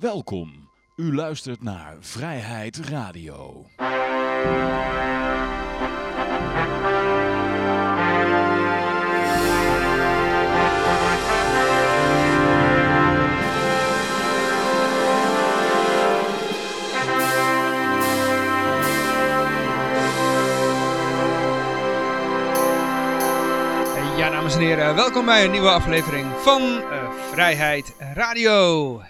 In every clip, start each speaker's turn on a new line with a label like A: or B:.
A: Welkom. U luistert naar Vrijheid Radio.
B: Ja, dames en heren, welkom bij een nieuwe aflevering van eh, Vrijheid Radio.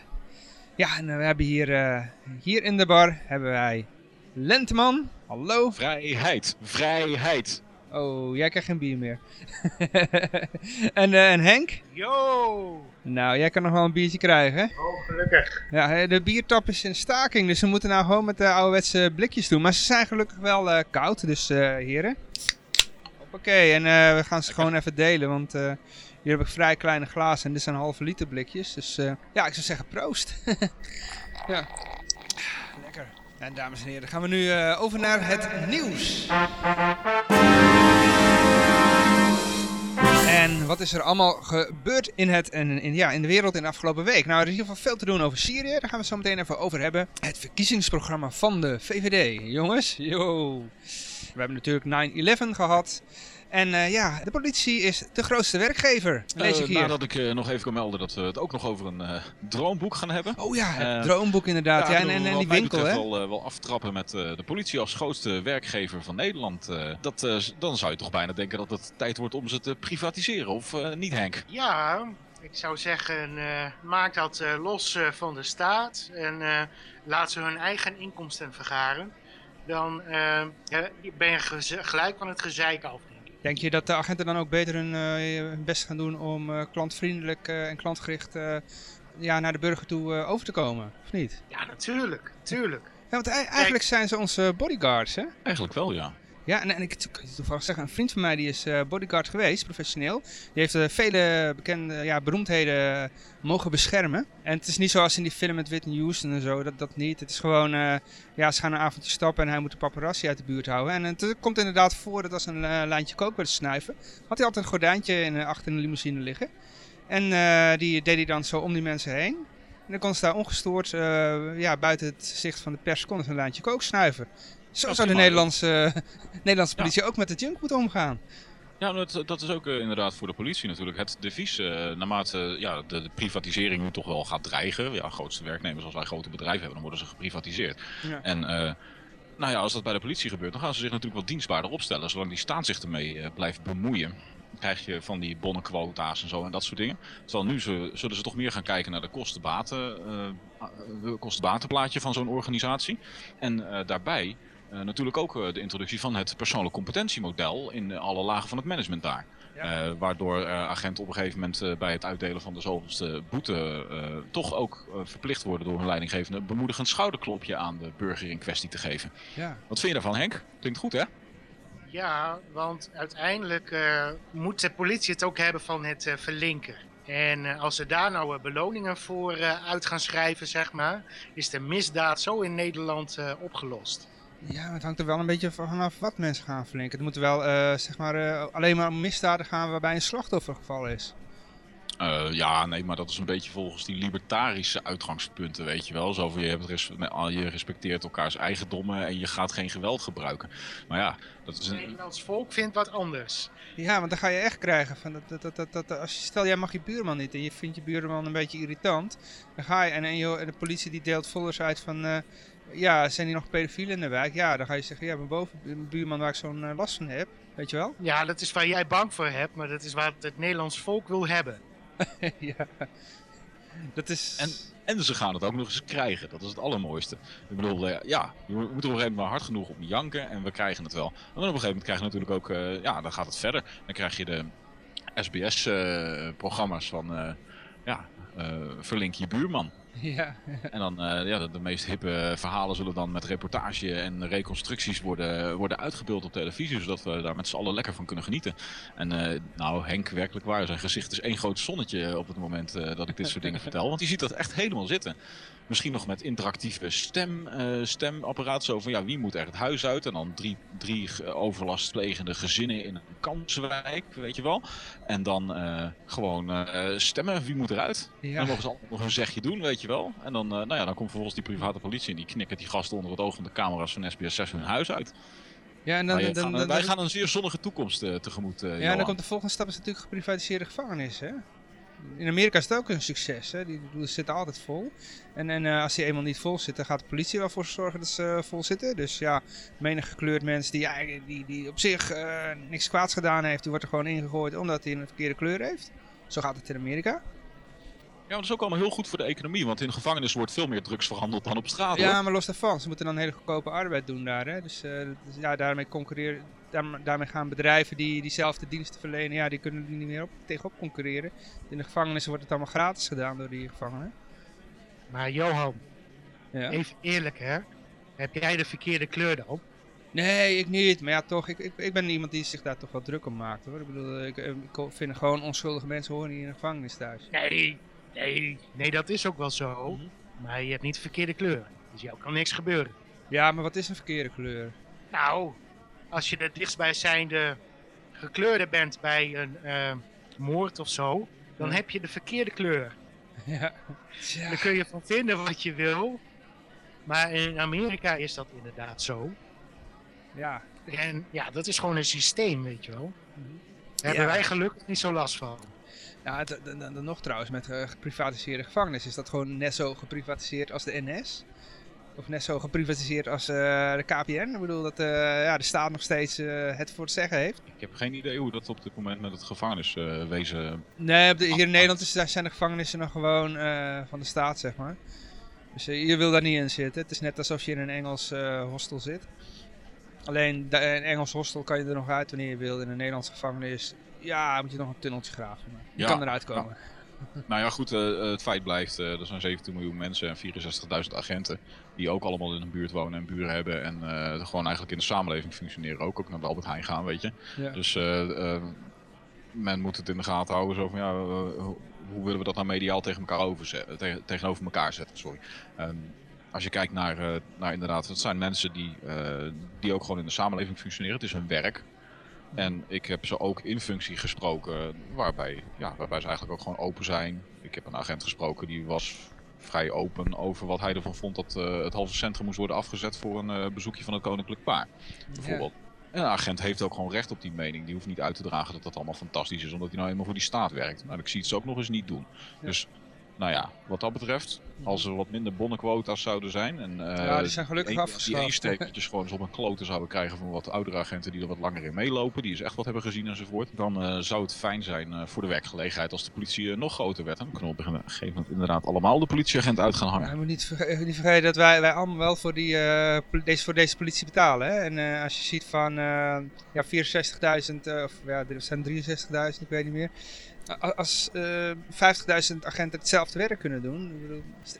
B: Ja, en eh, we hebben hier, eh, hier in de bar hebben wij Lenteman. Hallo.
A: Vrijheid, vrijheid.
B: Oh, jij krijgt geen bier meer. en, eh, en Henk?
C: Yo!
B: Nou, jij kan nog wel een biertje krijgen?
C: Oh, gelukkig.
B: Ja, hè, de biertap is in staking, dus we moeten nou gewoon met de ouderwetse blikjes doen. Maar ze zijn gelukkig wel eh, koud, dus eh, heren. Oké, en eh, we gaan ze gewoon even delen, want eh, hier heb ik vrij kleine glazen en dit zijn halve liter blikjes. Dus eh, ja, ik zou zeggen proost. ja, lekker. En dames en heren, dan gaan we nu eh, over naar het nieuws. En wat is er allemaal gebeurd in, het, in, in, ja, in de wereld in de afgelopen week? Nou, er is in ieder geval veel te doen over Syrië. Daar gaan we het zo meteen even over hebben. Het verkiezingsprogramma van de VVD. Jongens, yo. We hebben natuurlijk 9-11 gehad. En eh, ja, de politie is de grootste werkgever. Lees ik
A: Eh,
B: hier.
A: nadat ik eh, nog even kan melden dat we het ook nog over een eh, droomboek gaan hebben.
B: Oh ja, het droomboek inderdaad. Ja, en,
A: dat
B: en, en die winkel, hè?
A: Wel, wel aftrappen met eh, de politie als grootste werkgever van Nederland. Eh, dat, eh, dan zou je toch bijna denken dat het tijd wordt om ze te privatiseren, of eh, niet Henk?
C: Ja, ik zou zeggen, eh, maak dat eh, los eh, van de staat en eh, laat ze hun eigen inkomsten vergaren. Dan ben je gelijk van het gezeik af, denk
B: je dat de agenten dan ook beter hun, eh, hun best gaan doen om eh, klantvriendelijk eh, en klantgericht eh, ja, naar de burger toe eh, over te komen? Of niet?
C: Ja, natuurlijk, natuurlijk.
B: Ja, want ei- eigenlijk zijn ze onze bodyguards, hè?
A: Eigenlijk wel, ja.
B: Ja, en, en ik kan je toevallig zeggen, een vriend van mij die is eh, bodyguard geweest, professioneel. Die heeft eh, vele bekende ja, beroemdheden eh, mogen beschermen. En het is niet zoals in die film met Whitney Houston en zo, dat, dat niet. Het is gewoon, ja, ze gaan een avondje stappen en hij moet de paparazzi uit de buurt houden. En het komt inderdaad voor dat als een lijntje kook werd snuiven, had hij altijd een gordijntje in, achter de limousine liggen. En die deed hij dan zo om die mensen heen. En dan kon ze daar ongestoord, ja, buiten het zicht van de pers, kon ze een lijntje kook snuiven. Zo zou de. Nederlandse, Nederlandse politie ook met de junk moeten omgaan.
A: Ja, dat, dat is ook eh, inderdaad voor de politie natuurlijk het devies. eh, naarmate ja, de, de privatisering nu toch wel gaat dreigen. Ja, grootste werknemers als wij grote bedrijven hebben, dan worden ze geprivatiseerd.
B: Ja.
A: En eh, nou ja, als dat bij de politie gebeurt, dan gaan ze zich natuurlijk wat dienstbaarder opstellen. Zolang die staat zich ermee eh, blijft bemoeien, krijg je van die bonnenquota's en zo en dat soort dingen. Terwijl nu ze, zullen ze toch meer gaan kijken naar de kostenbaten, eh, eh, kostenbatenplaatje van zo'n organisatie. En eh, daarbij eh, natuurlijk ook eh, de introductie van het persoonlijk competentiemodel in eh, alle lagen van het management daar.
B: Ja.
A: Eh, waardoor eh, agenten op een gegeven moment eh, bij het uitdelen van de zoveelste boete eh, toch ook eh, verplicht worden door hun leidinggevende een bemoedigend schouderklopje aan de burger in kwestie te geven.
B: Ja.
A: Wat vind je daarvan Henk? Klinkt goed hè?
C: Ja, want uiteindelijk eh, moet de politie het ook hebben van het eh, verlinken. En eh, als ze daar nou eh, beloningen voor eh, uit gaan schrijven, zeg maar, is de misdaad zo in Nederland eh, opgelost.
B: Ja, maar het hangt er wel een beetje vanaf wat mensen gaan verlinken. Het moet wel eh, zeg maar, eh, alleen maar om misdaden gaan waarbij een slachtoffer gevallen is.
A: Eh, ja, nee, maar dat is een beetje volgens die libertarische uitgangspunten, weet je wel. Zo van je, hebt res- je respecteert elkaars eigendommen en je gaat geen geweld gebruiken. Maar ja, dat is
C: Het
A: een...
C: Nederlands volk vindt wat anders.
B: Ja, want dan ga je echt krijgen. Van dat, dat, dat, dat, dat- als je, stel, jij mag je buurman niet en je vindt je buurman een beetje irritant. Dan ga je en, en, joh, en de politie die deelt folders uit van... eh, ja, zijn hier nog pedofielen in de wijk? Ja, dan ga je zeggen, ja, mijn boven mijn buurman waar ik zo'n eh, last van heb. Weet je wel?
C: Ja, dat is waar jij bang voor hebt, maar dat is wat het Nederlands volk wil hebben.
B: ja. Dat is...
A: En, en ze gaan het ook nog eens krijgen. Dat is het allermooiste. Ik bedoel, eh, ja, je moet er op een gegeven moment maar hard genoeg op janken en we krijgen het wel. En dan op een gegeven moment krijg je natuurlijk ook, eh, ja, dan gaat het verder. Dan krijg je de SBS-programma's van, eh, ja, eh, verlink je buurman.
B: ja.
A: En dan, eh, ja, de, de meest hippe verhalen zullen dan met reportage en reconstructies worden, worden uitgebeeld op televisie. Zodat we daar met z'n allen lekker van kunnen genieten. En eh, nou, Henk, werkelijk waar, zijn gezicht is één groot zonnetje op het moment eh, dat ik dit soort dingen vertel. Want die ziet dat echt helemaal zitten. Misschien nog met interactieve stem, eh, stemapparaat. Zo van, ja, wie moet er het huis uit? En dan drie, drie ge- overlastplegende gezinnen in een kanswijk, weet je wel. En dan eh, gewoon eh, stemmen, wie moet eruit?
B: Ja.
A: Dan mogen ze allemaal nog een zegje doen, weet je wel. En dan, nou ja, dan komt vervolgens die private politie en die knikkert die gasten onder het oog van de camera's van SBS 6 hun huis uit.
B: Ja, en dan,
A: Wij,
B: dan,
A: wij gaan een zeer zonnige toekomst tegemoet,
B: ja,
A: Johan.
B: dan komt de volgende stap is natuurlijk geprivatiseerde gevangenis, hè? In Amerika is het ook een succes, hè? Die, die zitten altijd vol. En, en als die eenmaal niet vol zitten, gaat de politie wel voor zorgen dat ze vol zitten. Dus ja, menig gekleurd mens die, die, die op zich niks kwaads gedaan heeft, die wordt er gewoon ingegooid omdat hij een verkeerde kleur heeft. Zo gaat het in Amerika.
A: Ja, maar dat is ook allemaal heel goed voor de economie, want in de gevangenis wordt veel meer drugs verhandeld dan op straat.
B: Ja,
A: hoor.
B: maar los daarvan, ze moeten dan hele goedkope arbeid doen daar. Hè? Dus, uh, dus ja, daarmee concurreren, daar, daarmee gaan bedrijven die diezelfde diensten verlenen, ja, die kunnen er niet meer op, tegenop concurreren. In de gevangenissen wordt het allemaal gratis gedaan door die gevangenen.
C: Maar Johan,
B: ja.
C: even eerlijk hè, heb jij de verkeerde kleur dan?
B: Nee, ik niet. Maar ja, toch, ik, ik, ik ben iemand die zich daar toch wel druk om maakt hoor. Ik bedoel, ik, ik vind gewoon onschuldige mensen horen niet in de gevangenis thuis.
C: Nee, nee, nee, dat is ook wel zo. Mm -hmm. Maar je hebt niet de verkeerde kleur. Dus jou kan niks gebeuren.
B: Ja, maar wat is een verkeerde kleur?
C: Nou, als je de dichtstbijzijnde gekleurde bent bij een uh, moord of zo, dan heb je de verkeerde kleur.
B: Ja.
C: Daar kun je van vinden wat je wil. Maar in Amerika is dat inderdaad zo.
B: Ja.
C: En ja, dat is gewoon een systeem, weet je wel. Daar hebben
B: Ja.
C: wij gelukkig niet zo last van.
B: Ja, dan nog trouwens, met eh, geprivatiseerde gevangenis is dat gewoon net zo geprivatiseerd als de NS. Of net zo geprivatiseerd als eh, de KPN. Ik bedoel dat eh, ja, de staat nog steeds eh, het voor het zeggen heeft.
A: Ik heb geen idee hoe dat op dit moment met het gevangeniswezen...
B: Nee, de- hier in Nederland is, zijn de gevangenissen nog gewoon van de staat, zeg maar. Dus je wil daar niet in zitten. Het is net alsof je in een Engels hostel zit. Alleen in een Engels hostel kan je er nog uit wanneer je wil. In een Nederlandse gevangenis, ja, moet je nog een tunneltje graven. Maar je
A: Ja,
B: kan eruit komen.
A: Nou ja, goed, het feit blijft, eh, er zijn 17 miljoen mensen en 64.000 agenten die ook allemaal in een buurt wonen en buren hebben en eh, gewoon eigenlijk in de samenleving functioneren. Ook, ook naar de Albert Heijn gaan, weet je.
B: Ja.
A: Dus eh, eh, men moet het in de gaten houden, zo van ja, hoe- willen we dat nou mediaal tegen elkaar overzetten, tegen, tegenover elkaar zetten, sorry. Ehm, als je kijkt naar, naar inderdaad, het zijn mensen die, die ook gewoon in de samenleving functioneren, het is hun werk. En ik heb ze ook in functie gesproken, waarbij, ja, waarbij ze eigenlijk ook gewoon open zijn. Ik heb een agent gesproken die was vrij open over wat hij ervan vond dat eh, het halve centrum moest worden afgezet voor een eh, bezoekje van het koninklijk paar. Bijvoorbeeld. En een agent heeft ook gewoon recht op die mening. Die hoeft niet uit te dragen dat dat allemaal fantastisch is, omdat hij nou eenmaal voor die staat werkt. Nou, ik zie het ze ook nog eens niet doen.
B: Ja.
A: Dus, nou ja, wat dat betreft, als er wat minder bonnenquota's zouden zijn. En, eh,
B: Ja, die zijn gelukkig afgeschaft.
A: Die gewoon eens op een kloten zouden krijgen van wat oudere agenten die er wat langer in meelopen. Die eens echt wat hebben gezien enzovoort. Dan eh, zou het fijn zijn eh, voor de werkgelegenheid als de politie eh, nog groter werd. En dan kunnen we op een gegeven moment inderdaad allemaal de politieagent uit gaan hangen.
B: Ja, moet niet, verge- niet vergeten dat wij, wij allemaal wel voor, die, eh, deze, voor deze politie betalen. Hè? En eh, als je ziet van eh, ja, 64.000, eh, of ja, er zijn 63.000, ik weet niet meer. Als eh 50.000 agenten hetzelfde werk kunnen doen.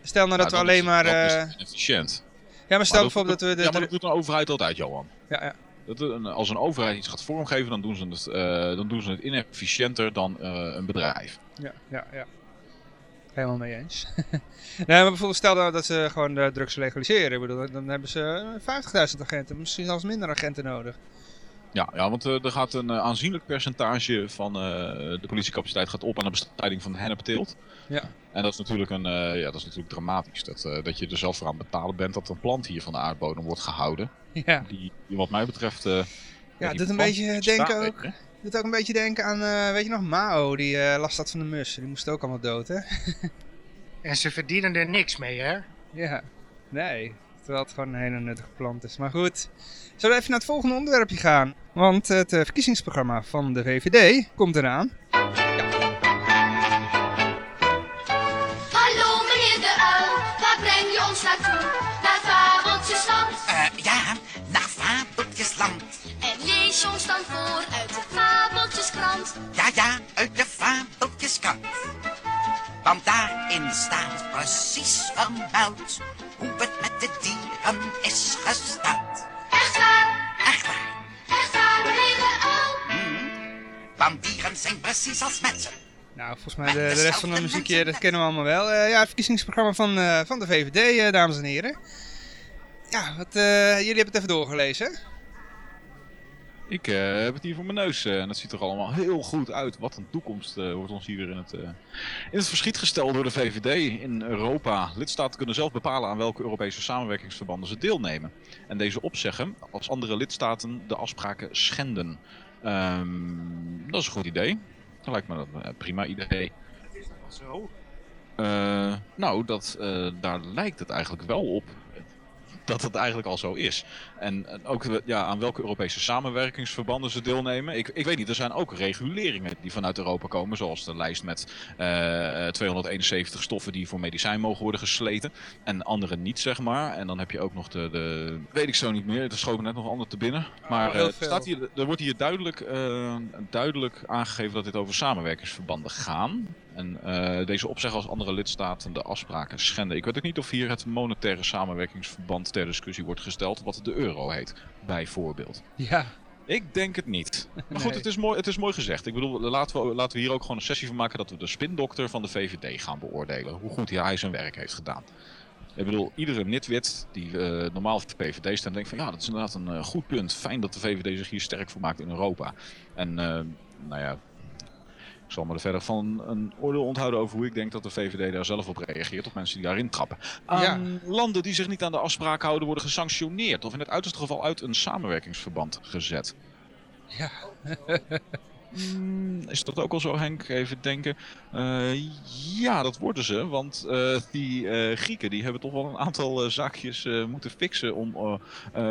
B: Stel nou dat we alleen
A: is-
B: maar...
A: is
B: eh,
A: efficiënt.
B: ja, maar stel
A: Maar
B: bijvoorbeeld dat we... De,
A: ja, maar dat doet een overheid altijd, Johan.
B: ja, ja.
A: Dat als een overheid iets gaat vormgeven, dan doen ze het, eh, dan doen ze het inefficiënter dan een bedrijf.
B: Ja, ja, ja. Helemaal mee eens. nee, maar bijvoorbeeld stel nou dat ze gewoon de drugs legaliseren. Ik bedoel, dan hebben ze eh, 50.000 agenten, misschien zelfs minder agenten nodig.
A: Ja, ja want eh, er gaat een eh, aanzienlijk percentage van eh, de politiecapaciteit gaat op aan de bestrijding van de hennepteelt.
B: Ja.
A: En dat is natuurlijk, een, eh, ja, dat is natuurlijk dramatisch. Dat, eh, dat je er zelf voor aan het betalen bent dat een plant hier van de aardbodem wordt gehouden.
B: Ja,
A: Die, die wat mij betreft... eh,
B: ja doet een beetje denken
A: weet
B: ook.
A: je.
B: doet ook een beetje denken aan, eh, weet je nog, Mao, die eh, last had van de mussen. Die moesten ook allemaal dood, hè?
C: En ze verdienen er niks mee, hè?
B: ja, nee. Terwijl het gewoon een hele nuttige plant is. Maar goed, zullen we even naar het volgende onderwerpje gaan? Want het eh, verkiezingsprogramma van de VVD komt eraan.
D: Hallo meneer de uil, waar breng je ons naartoe? Naar Fabeltjesland.
E: Eh, ja, naar Fabeltjesland.
D: En lees ons dan voor uit de Fabeltjeskrant.
E: Ja, ja, uit de Fabeltjeskrant. Want daarin staat precies vermeld hoe het want dieren zijn precies als mensen.
B: Nou, volgens mij de, de rest van de muziekje, dat kennen we allemaal wel. Eh, ja, het verkiezingsprogramma van, eh, van de VVD, eh, dames en heren. Ja, wat, eh, jullie hebben het even doorgelezen?
A: Ik eh, heb het hier voor mijn neus eh, en het ziet er allemaal heel goed uit. Wat een toekomst eh, wordt ons hier in het, in het verschiet gesteld door de VVD in Europa. Lidstaten kunnen zelf bepalen aan welke Europese samenwerkingsverbanden ze deelnemen. En deze opzeggen als andere lidstaten de afspraken schenden. Ehm, dat is een goed idee. Dat lijkt me een prima idee.
C: Dat zo?
A: Eh, nou, dat, eh, daar lijkt het eigenlijk wel op dat het eigenlijk al zo is. En en ook eh, ja, aan welke Europese samenwerkingsverbanden ze deelnemen. Ik, ik weet niet, er zijn ook reguleringen die vanuit Europa komen. Zoals de lijst met eh, 271 stoffen die voor medicijn mogen worden gesleten. En andere niet, zeg maar. En dan heb je ook nog de, de weet ik zo niet meer. Er schoot me net nog ander te binnen. Maar eh, staat hier, er wordt hier duidelijk, eh, duidelijk aangegeven dat dit over samenwerkingsverbanden gaan. En eh, deze opzeggen als andere lidstaten de afspraken schenden. Ik weet ook niet of hier het monetaire samenwerkingsverband ter discussie wordt gesteld, wat de euro heet, bijvoorbeeld.
B: Ja,
A: Ik denk het niet. Maar goed, het is, mooi, het is mooi gezegd. Ik bedoel, laten we, laten we hier ook gewoon een sessie van maken dat we de spindokter van de VVD gaan beoordelen. Hoe goed hij zijn werk heeft gedaan. Ik bedoel, iedere nitwit die eh, normaal voor de VVD stemt, denkt van ja, dat is inderdaad een eh, goed punt. Fijn dat de VVD zich hier sterk voor maakt in Europa. En nou ja, ik zal me er verder van een oordeel onthouden over hoe ik denk dat de VVD daar zelf op reageert, op mensen die daarin trappen. Aan landen die zich niet aan de afspraak houden worden gesanctioneerd of in het uiterste geval uit een samenwerkingsverband gezet.
B: ja.
A: Hmm, is dat ook al zo, Henk? Even denken. Eh, ja, dat worden ze. Want eh, die eh, Grieken die hebben toch wel een aantal zaakjes moeten fixen om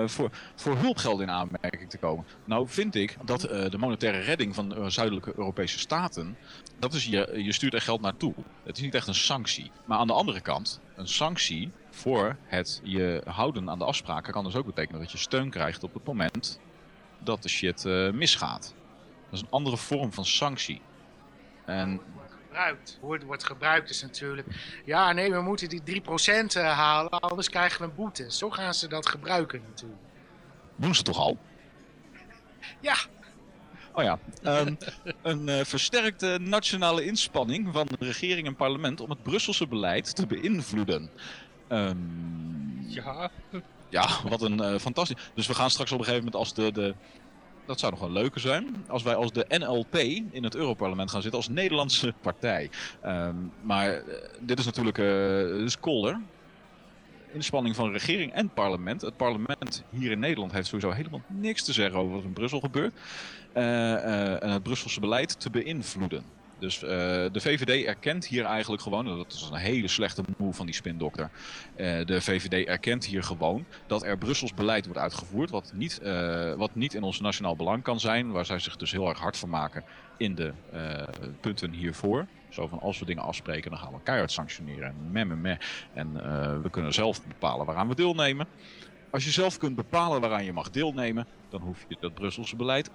A: voor, voor hulpgeld in aanmerking te komen. Nou vind ik dat de monetaire redding van zuidelijke Europese staten, dat is je, je stuurt er geld naartoe. Het is niet echt een sanctie. Maar aan de andere kant, een sanctie voor het je houden aan de afspraken kan dus ook betekenen dat je steun krijgt op het moment dat de shit misgaat. Dat is een andere vorm van sanctie. En
C: gebruikt. Hoe het wordt gebruikt is natuurlijk. Ja, nee, we moeten die 3% halen, anders krijgen we een boete. Zo gaan ze dat gebruiken natuurlijk.
A: doen ze toch al?
C: Ja,
A: Oh ja, ehm, een eh, versterkte nationale inspanning van de regering en parlement om het Brusselse beleid te beïnvloeden. Ehm,
B: Ja,
A: ja, wat een eh, fantastisch. Dus we gaan straks op een gegeven moment als de, de. Dat zou nog wel leuker zijn. Als wij als de NLP in het Europarlement gaan zitten als Nederlandse partij. Ehm, maar eh, dit is natuurlijk. is Kolder. Inspanning van regering en parlement. Het parlement hier in Nederland heeft sowieso helemaal niks te zeggen over wat in Brussel gebeurt. Eh, en het Brusselse beleid te beïnvloeden. Dus eh, de VVD erkent hier eigenlijk gewoon, dat is een hele slechte move van die spindokter. Eh, de VVD erkent hier gewoon dat er Brussels beleid wordt uitgevoerd, wat niet, eh, wat niet in ons nationaal belang kan zijn, waar zij zich dus heel erg hard van maken in de punten hiervoor. Zo van als we dingen afspreken, dan gaan we keihard sanctioneren en meh, meh. En we kunnen zelf bepalen waaraan we deelnemen. Als je zelf kunt bepalen waaraan je mag deelnemen, dan hoef je dat Brusselse beleid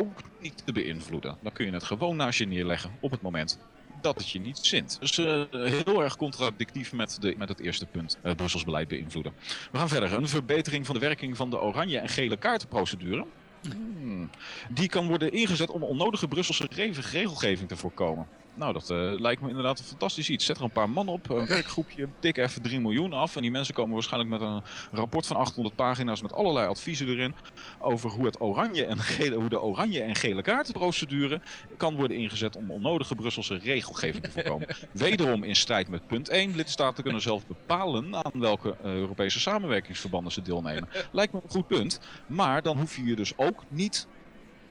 A: ook niet te beïnvloeden. Dan kun je het gewoon naast je neerleggen op het moment dat het je niet zint. Dus eh, heel erg contradictief met, de, met het eerste punt, uh, Brussels beleid beïnvloeden. We gaan verder. Een verbetering van de werking van de oranje en gele kaartenprocedure. Hmm. Die kan worden ingezet om onnodige Brusselse re- regelgeving te voorkomen. Nou, dat eh, lijkt me inderdaad een fantastisch iets. Zet er een paar man op, een werkgroepje, tik even 3 miljoen af. En die mensen komen waarschijnlijk met een rapport van 800 pagina's met allerlei adviezen erin. Over hoe, het oranje en gele, hoe de oranje en gele kaartenprocedure kan worden ingezet om onnodige Brusselse regelgeving te voorkomen. Wederom in strijd met punt 1. Lidstaten kunnen zelf bepalen aan welke eh, Europese samenwerkingsverbanden ze deelnemen. Lijkt me een goed punt. Maar dan hoef je je dus ook niet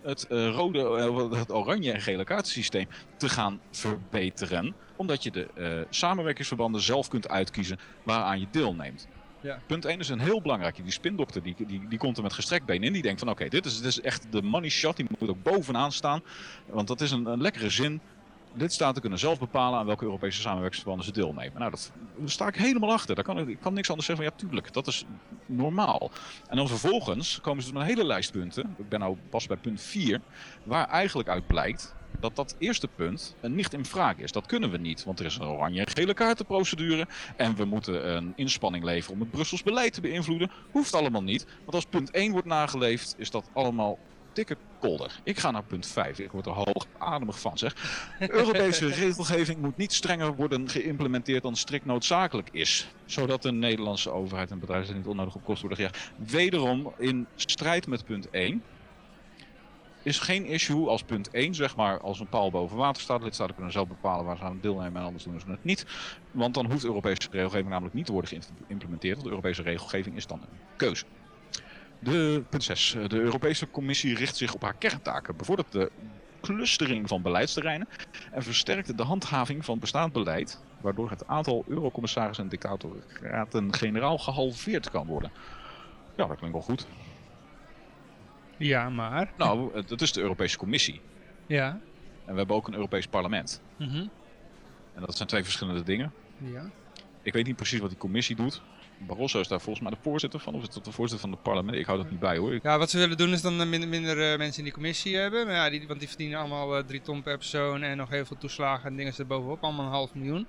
A: het eh, rode, eh, het oranje en gele kaartensysteem te gaan verbeteren. Omdat je de eh, samenwerkingsverbanden zelf kunt uitkiezen waaraan je deelneemt.
B: Ja.
A: Punt 1 is een heel belangrijk. Die spindokter die, die, die komt er met gestrekt been in. Die denkt van oké, dit, is, dit is echt de money shot. Die moet ook bovenaan staan. Want dat is een, een lekkere zin. Lidstaten kunnen zelf bepalen aan welke Europese samenwerkingsverbanden ze deelnemen. Nou, dat, daar sta ik helemaal achter. Daar kan, ik kan niks anders zeggen van ja, tuurlijk, dat is normaal. En dan vervolgens komen ze met een hele lijst punten. Ik ben nou pas bij punt 4, waar eigenlijk uit blijkt dat dat eerste punt een niet in vraag is. Dat kunnen we niet, want er is een oranje en gele kaartenprocedure. En we moeten een inspanning leveren om het Brussels beleid te beïnvloeden. Hoeft allemaal niet, want als punt 1 wordt nageleefd, is dat allemaal dikke kolder. Ik ga naar punt 5. Ik word er hoogademig van, zeg. Europese regelgeving moet niet strenger worden geïmplementeerd dan strikt noodzakelijk is. Zodat de Nederlandse overheid en bedrijven niet onnodig op kosten worden gejaagd. Wederom in strijd met punt 1. is geen issue als punt 1, zeg maar, als een paal boven water staat. Lidstaten kunnen zelf bepalen waar ze aan deelnemen en anders doen ze het niet. Want dan hoeft Europese regelgeving namelijk niet te worden geïmplementeerd. Want de Europese regelgeving is dan een keuze. De punt 6. De Europese Commissie richt zich op haar kerntaken. Bevordert de clustering van beleidsterreinen en versterkt de handhaving van bestaand beleid, waardoor het aantal eurocommissarissen en dictatoraten-generaal gehalveerd kan worden. Ja, dat klinkt wel goed.
B: Ja, maar...
A: Nou, het is de Europese Commissie.
B: Ja.
A: En we hebben ook een Europees parlement.
B: Mhm.
A: En dat zijn twee verschillende dingen.
B: Ja.
A: Ik weet niet precies wat die commissie doet. Barroso is daar volgens mij de voorzitter van, of is dat de voorzitter van het parlement? Ik hou dat niet bij hoor.
B: Ja, wat ze willen doen is dan eh, minder, minder eh, mensen in die commissie hebben. Maar ja, die, want die verdienen allemaal eh, drie ton per persoon en nog heel veel toeslagen en dingen erbovenop. Allemaal een half miljoen.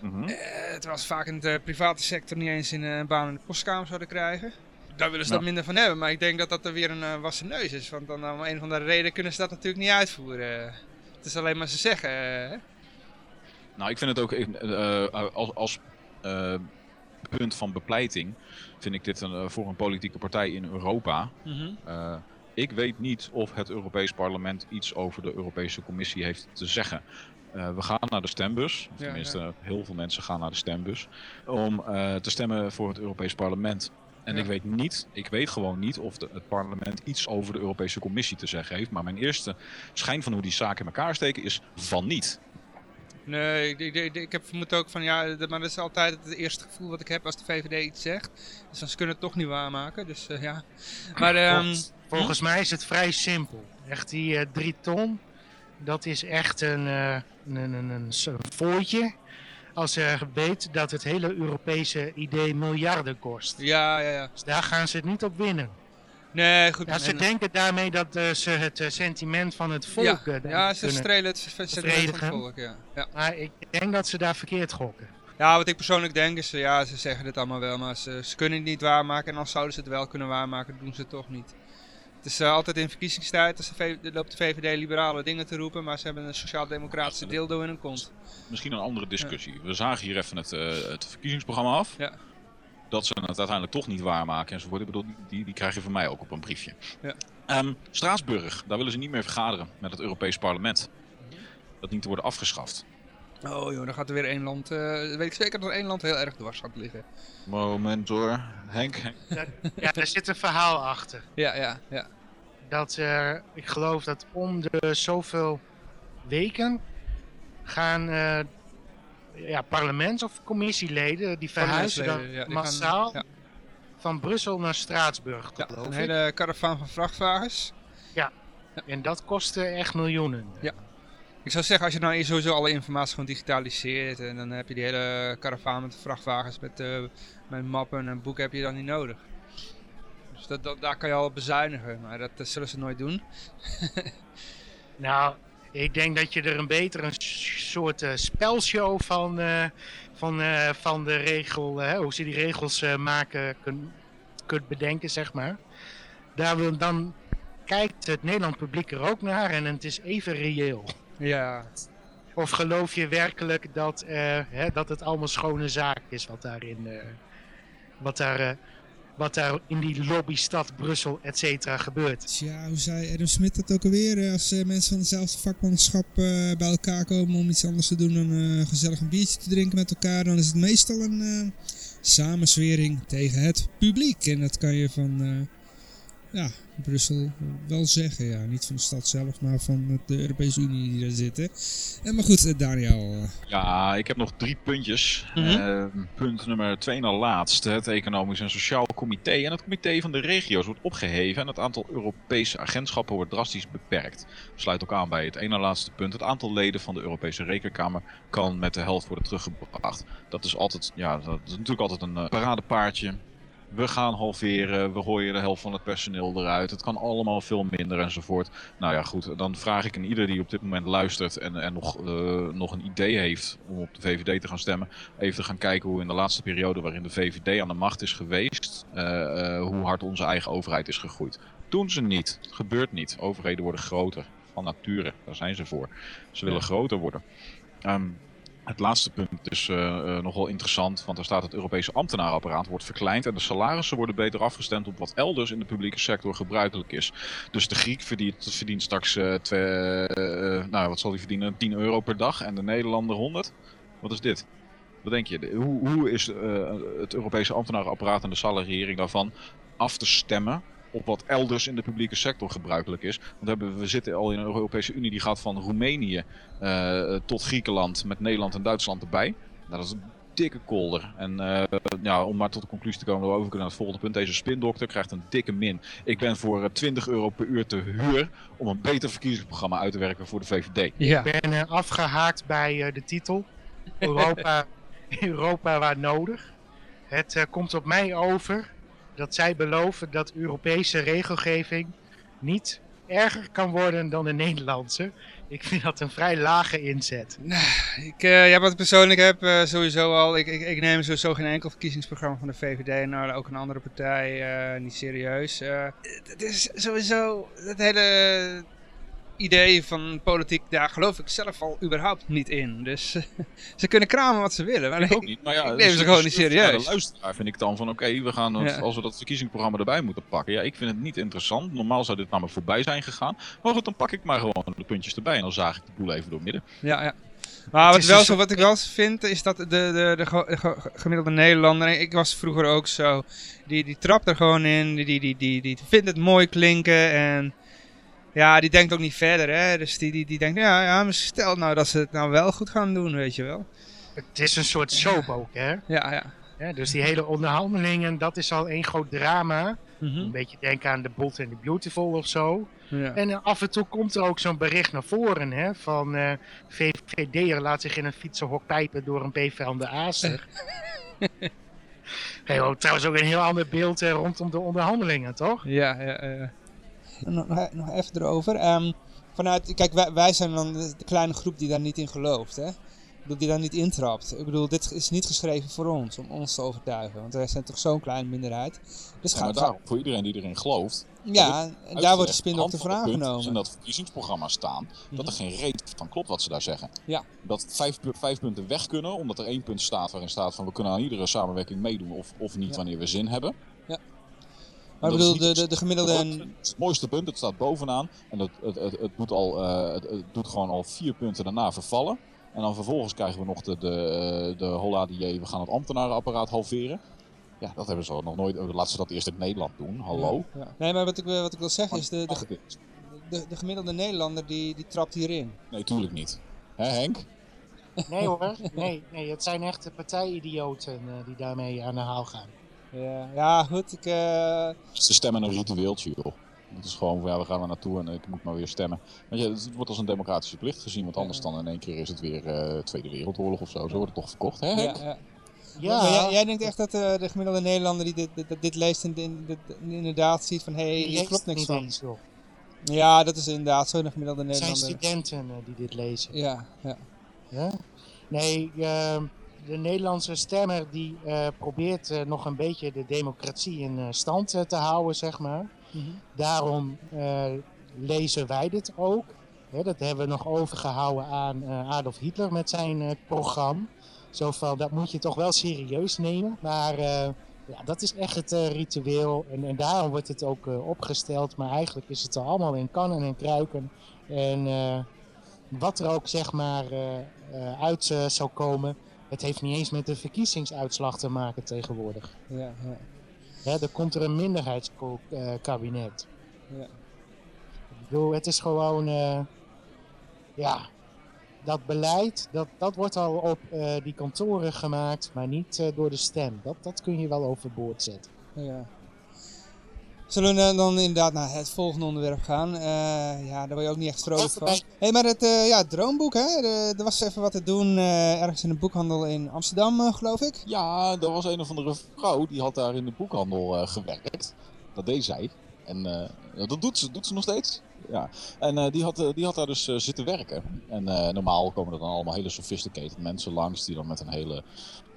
A: Mhm.
B: Eh, terwijl ze vaak in de private sector niet eens in, een baan in de postkamer zouden krijgen. Daar willen ze dat
A: Nou.
B: minder van hebben. Maar ik denk dat dat er weer een eh, wassen neus is. Want dan om een of andere reden kunnen ze dat natuurlijk niet uitvoeren. Het is alleen maar ze zeggen. hè.
A: Nou, ik vind het ook als, als punt van bepleiting. Vind ik dit een, eh, voor een politieke partij in Europa.
B: Mhm.
A: Eh, ik weet niet of het Europees Parlement iets over de Europese Commissie heeft te zeggen. Eh, we gaan naar de stembus, of
B: Ja,
A: tenminste heel veel mensen gaan naar de stembus, om te stemmen voor het Europees Parlement. En
B: Ja.
A: ik weet niet, ik weet gewoon niet of de- het parlement iets over de Europese Commissie te zeggen heeft. Maar mijn eerste schijn van hoe die zaken in elkaar steken is van niet.
B: Nee, ik, ik, ik, ik heb vermoed ook van ja, dat- maar dat is altijd het eerste gevoel wat ik heb als de VVD iets zegt. Dus dan ze kunnen het toch niet waarmaken. Dus eh, ja. Maar ehm,
C: Volgens, volgens mij is het vrij simpel. Echt die eh, drie ton, dat is echt een, eh een, een, een. Als ze weet dat het hele Europese idee miljarden kost.
B: ja, ja, ja.
C: Dus daar gaan ze het niet op winnen.
B: Nee, goed.
C: Ja, ze
B: en-
C: denken daarmee dat eh, ze het eh, sentiment van het volk
B: ja,
C: eh,
B: ja, ze strelen het sentiment van het volk, ja. ja.
C: Maar ik denk dat ze daar verkeerd gokken.
B: Ja, wat ik persoonlijk denk is, ja, ze zeggen dit allemaal wel, maar ze, ze kunnen het niet waarmaken. En als zouden ze het wel kunnen waarmaken, doen ze het toch niet. Het is eh, altijd in verkiezingstijd, als de loopt de VVD liberale dingen te roepen, maar ze hebben een sociaal-democratische dildo in hun kont.
A: Misschien een andere discussie. We zagen hier even het, eh, het verkiezingsprogramma af.
B: Ja.
A: Dat ze het uiteindelijk toch niet waarmaken enzovoort. Ik bedoel, die, die krijg je van mij ook op een briefje.
B: Ja.
A: Ehm, Straatsburg, daar willen ze niet meer vergaderen met het Europees Parlement. Dat dient te worden afgeschaft.
B: Oh joh, dan gaat er weer één land, eh, weet ik zeker dat er één land heel erg dwars gaat liggen.
A: Moment hoor. Henk.
C: Ja, daar zit een verhaal achter.
B: Ja, ja, ja.
C: Dat eh, ik geloof dat om de zoveel weken gaan eh, ja, parlements- of commissieleden die verhuizen dan
B: ja, die
C: massaal
B: ja.
C: van Brussel naar Straatsburg,
B: Ja, een
C: ik.
B: hele karavaan van vrachtwagens.
C: En dat kostte echt miljoenen.
B: Ik zou zeggen, als je nou sowieso alle informatie gewoon digitaliseert en dan heb je die hele karavaan met vrachtwagens met, eh, met mappen en boeken heb je dan niet nodig. Dus dat, dat, daar kan je al op bezuinigen, maar dat, eh, zullen ze nooit doen.
C: Nou, ik denk dat je er een beter een s- soort eh, spelshow van, eh, van, eh, van de regel, hoe ze die regels maken, kun- kunt bedenken, zeg maar. Daar wil, dan kijkt het Nederland publiek er ook naar en het is even reëel.
B: Ja,
C: Of geloof je werkelijk dat, hè, dat het allemaal schone zaak is wat daarin, wat daar, wat daar in die lobbystad Brussel, et cetera, gebeurt?
F: Tja, hoe zei Adam Smit dat ook alweer? Eh, Als eh, mensen van hetzelfde vakmanschap eh, bij elkaar komen om iets anders te doen dan gezellig een biertje te drinken met elkaar, dan is het meestal een eh, samenzwering tegen het publiek. En dat kan je van ja, Brussel wel zeggen. Ja, niet van de stad zelf, maar van de Europese Unie die daar zitten. En maar goed, eh, Daniel. eh,
A: Ja, ik heb nog drie puntjes.
B: Mhm.
A: Eh, punt nummer twee na laatst. Het Economisch en Sociaal Comité en het Comité van de Regio's wordt opgeheven en het aantal Europese agentschappen wordt drastisch beperkt. Sluit ook aan bij het ene laatste punt. Het aantal leden van de Europese Rekenkamer kan met de helft worden teruggebracht. Dat is altijd, ja, dat is natuurlijk altijd een eh, paradepaardje. We gaan halveren, we gooien de helft van het personeel eruit. Het kan allemaal veel minder enzovoort. Nou ja, goed. Dan vraag ik aan ieder die op dit moment luistert en, en nog, eh, nog een idee heeft om op de VVD te gaan stemmen. Even te gaan kijken hoe in de laatste periode waarin de VVD aan de macht is geweest, eh, eh, hoe hard onze eigen overheid is gegroeid. Doen ze niet. Het gebeurt niet. Overheden worden groter. Van nature. Daar zijn ze voor. Ze willen groter worden. Ehm, Het laatste punt is uh, uh, nogal interessant, want daar staat het Europese ambtenarenapparaat wordt verkleind en de salarissen worden beter afgestemd op wat elders in de publieke sector gebruikelijk is. Dus de Griek verdient, verdient straks, uh, twee, nou wat zal hij verdienen, 10 euro per dag en de Nederlander 100? Wat is dit? Wat denk je? Hoe, hoe is het Europese ambtenarenapparaat en de salariering daarvan af te stemmen op wat elders in de publieke sector gebruikelijk is. Want hebben, we zitten al in een Europese Unie die gaat van Roemenië uh, tot Griekenland met Nederland en Duitsland erbij. Nou, dat is een dikke kolder. En uh, ja, om maar tot de conclusie te komen, we over kunnen naar het volgende punt. Deze spindokter krijgt een dikke min. Ik ben voor 20 euro per uur te huur om een beter verkiezingsprogramma uit te werken voor de VVD.
C: Ja. Ik ben uh, afgehaakt bij de titel. Europa, Europa waar nodig. Het komt op mij over dat zij beloven dat Europese regelgeving niet erger kan worden dan de Nederlandse. Ik vind dat een vrij lage inzet.
B: Ik, uh, ja, wat persoonlijk heb, uh, sowieso al. Ik, ik, ik, neem sowieso geen enkel verkiezingsprogramma van de VVD en nou, ook een andere partij uh, niet serieus. het is sowieso het hele idee van politiek, daar geloof ik zelf al überhaupt niet in. Dus ze kunnen kramen wat ze willen. Maar
A: ik, ook niet. Maar ja,
B: ik neem ze gewoon niet serieus.
A: de luisteraar vind ik dan van, oké, we gaan ja. als we dat verkiezingsprogramma erbij moeten pakken. Ja, ik vind het niet interessant. Normaal zou dit namelijk voorbij zijn gegaan. Maar goed, dan pak ik maar gewoon de puntjes erbij en dan zaag ik de boel even door midden.
B: Ja, ja. Maar wat, wel zo, wat ik wel vind, is dat de, de, de, gemiddelde Nederlander, ik was vroeger ook zo, die, die trapt er gewoon in, die, die, die, die vindt het mooi klinken en ja, die denkt ook niet verder, hè. Dus die, die, die denkt, ja, ja, maar stel nou dat ze het nou wel goed gaan doen, weet je wel.
C: Het is een soort soap ook, hè.
B: Ja, ja.
C: ja dus die hele onderhandelingen, dat is al één groot drama. Mm -hmm. Een beetje denken aan The Bold and the Beautiful of zo. Ja. En uh, af en toe komt er ook zo'n bericht naar voren, hè. Van uh, VVD'er laat zich in een fietsenhok pijpen door een bevallende aaster. hey, oh, trouwens ook een heel ander beeld uh, rondom de onderhandelingen, toch?
B: Ja, ja, ja nog, nog even erover. Um, vanuit, kijk, wij, wij, zijn dan de kleine groep die daar niet in gelooft, hè? Die daar niet intrapt. Ik bedoel, dit is niet geschreven voor ons, om ons te overtuigen. Want wij zijn toch zo'n kleine minderheid.
A: Dus ja, maar voor iedereen die erin gelooft.
B: Ja, en daar wordt de spin op de vraag genomen.
A: in dat verkiezingsprogramma staan, mm -hmm. dat er geen reet van klopt wat ze daar zeggen.
B: Ja.
A: Dat vijf, vijf punten weg kunnen, omdat er één punt staat waarin staat van we kunnen aan iedere samenwerking meedoen of, of niet ja. wanneer we zin hebben.
B: Maar ik bedoel, de, de, de gemiddelde...
A: Het, het mooiste punt, het staat bovenaan. En het, het, het, het, doet, al, uh, het, het, doet gewoon al vier punten daarna vervallen. En dan vervolgens krijgen we nog de, de, de holla die we gaan het ambtenarenapparaat halveren. Ja, dat hebben ze nog nooit. Laten ze dat eerst in Nederland doen. Hallo.
B: Ja, ja. Nee, maar wat ik, wat ik wil zeggen is, de, de, de, de, gemiddelde Nederlander die, die trapt hierin.
A: Nee, tuurlijk niet. Hè Henk?
C: Nee hoor, nee, nee, het zijn echte partijidioten uh, die daarmee aan de haal gaan.
B: Ja, ja goed. Ik, uh...
A: Ze stemmen een ritueeltje, joh. Het is gewoon van ja, we gaan er naartoe en ik moet maar weer stemmen. Weet je, het wordt als een democratische plicht gezien, want anders dan in één keer is het weer uh, Tweede Wereldoorlog of zo. Zo wordt het toch verkocht, hè?
B: Ja, ja. ja. Jij, jij, denkt echt dat uh, de gemiddelde Nederlander die dit, dit, dit leest en dit, inderdaad ziet van hé, hey, hier klopt niks van. Eens, ja, dat is inderdaad zo, de gemiddelde Nederlander.
C: Het zijn studenten die dit lezen.
B: Ja, ja.
C: ja? Nee, ehm, de Nederlandse stemmer die uh, probeert uh, nog een beetje de democratie in uh, stand te houden, zeg maar. Mm -hmm. Daarom lezen wij dit ook. Hè, dat hebben we nog overgehouden aan Adolf Hitler met zijn programma. Zo van, dat moet je toch wel serieus nemen. Maar ja, dat is echt het ritueel. En, en, daarom wordt het ook opgesteld. Maar eigenlijk is het allemaal in kannen en kruiken. En wat er ook zeg maar uit zou komen het heeft niet eens met de verkiezingsuitslag te maken tegenwoordig.
B: Ja, ja.
C: ja er komt er een minderheidskabinet.
B: Ja.
C: Ik bedoel, het is gewoon... Uh, ja, dat beleid, dat, dat wordt al op uh, die kantoren gemaakt, maar niet uh, door de stem. Dat, dat kun je wel overboord zetten.
B: Ja. Zullen we dan inderdaad naar het volgende onderwerp gaan? Uh, ja, daar word je ook niet echt vrolijk van. Hé, hey, maar het, uh, ja, het droomboek, hè? er was even wat te doen uh, ergens in een boekhandel in Amsterdam, geloof ik.
A: Ja, er was een of andere vrouw die had daar in de boekhandel gewerkt. Dat deed zij. En dat doet ze, doet ze nog steeds. Ja. En die, had, die had daar dus zitten werken. En normaal komen er dan allemaal hele sophisticated mensen langs die dan met een hele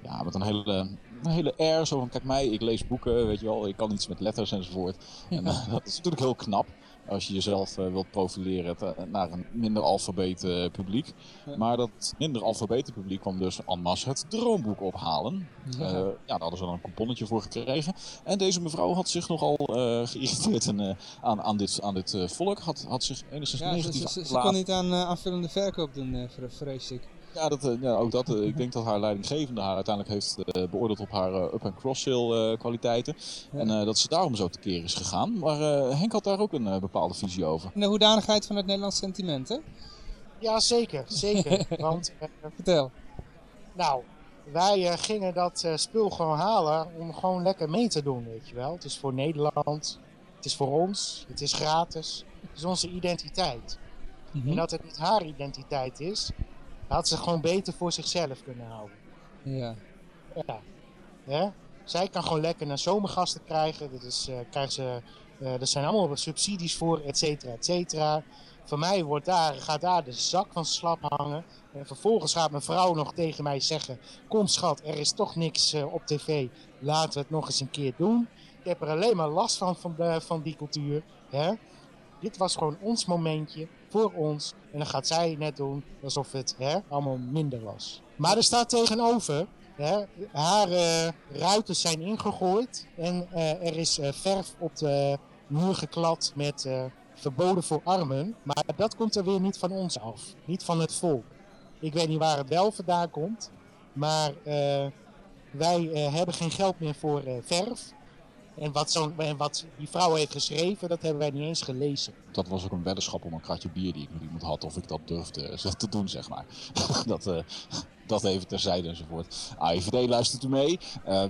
A: ja, met een hele, een hele air. Zo van, kijk mij, ik lees boeken, weet je wel. Ik kan iets met letters enzovoort. En uh, dat is natuurlijk heel knap. als je jezelf eh, wilt profileren te- naar een minder alfabeten publiek.
B: Ja.
A: Maar dat minder alfabeten publiek kwam dus en masse het droomboek ophalen.
B: Ja.
A: Eh, ja, daar hadden ze dan een couponnetje voor gekregen. En deze mevrouw had zich nogal eh geïrriteerd en, eh, aan, aan dit, aan dit eh, volk. Had, had zich enigszins
B: Ja, ze,
A: negatief
B: ze, ze, ze
A: uitgelaten.
B: kon niet aan eh, aanvullende verkoop doen, eh, vre- vrees ik.
A: Ja, dat, eh, ja, ook dat. eh, ik denk dat haar leidinggevende haar uiteindelijk heeft eh, beoordeeld op haar up- en cross-sale eh, kwaliteiten.
B: Ja.
A: En eh, dat ze daarom zo tekeer is gegaan. Maar eh, Henk had daar ook een bepaalde visie over.
B: En de hoedanigheid van het Nederlands sentiment, hè?
C: Ja, zeker. Zeker. Want, eh,
B: Vertel.
C: nou, wij gingen dat eh, spul gewoon halen om gewoon lekker mee te doen, weet je wel. Het is voor Nederland, het is voor ons, het is gratis. Het is onze identiteit.
B: Mhm.
C: En dat het niet haar identiteit is, had ze gewoon beter voor zichzelf kunnen houden.
B: Ja.
C: Ja. Zij kan gewoon lekker naar zomergasten krijgen. Dat, is, eh, krijgen ze, eh er zijn allemaal subsidies voor, et cetera, et cetera. Voor mij wordt daar, gaat daar de zak van slap hangen. En vervolgens gaat mijn vrouw nog tegen mij zeggen... Kom schat, er is toch niks eh, op tv. Laten we het nog eens een keer doen. Ik heb er alleen maar last van, van, van die cultuur. Hè? Dit was gewoon ons momentje, voor ons. En dan gaat zij net doen alsof het hè, allemaal minder was. Maar er staat tegenover... Hè, haar eh, ruiten zijn ingegooid en eh, er is eh, verf op de muur geklad met verboden voor armen. Maar dat komt er weer niet van ons af, niet van het volk. Ik weet niet waar het wel vandaan komt, maar wij hebben geen geld meer voor verf. En wat, zo'n en wat die vrouw heeft geschreven, dat hebben wij niet eens gelezen.
A: Dat was ook een weddenschap om een kratje bier die ik met iemand had. Of ik dat durfde eh, te doen, zeg maar. dat, eh, dat even terzijde enzovoort. AIVD luistert u mee. Eh,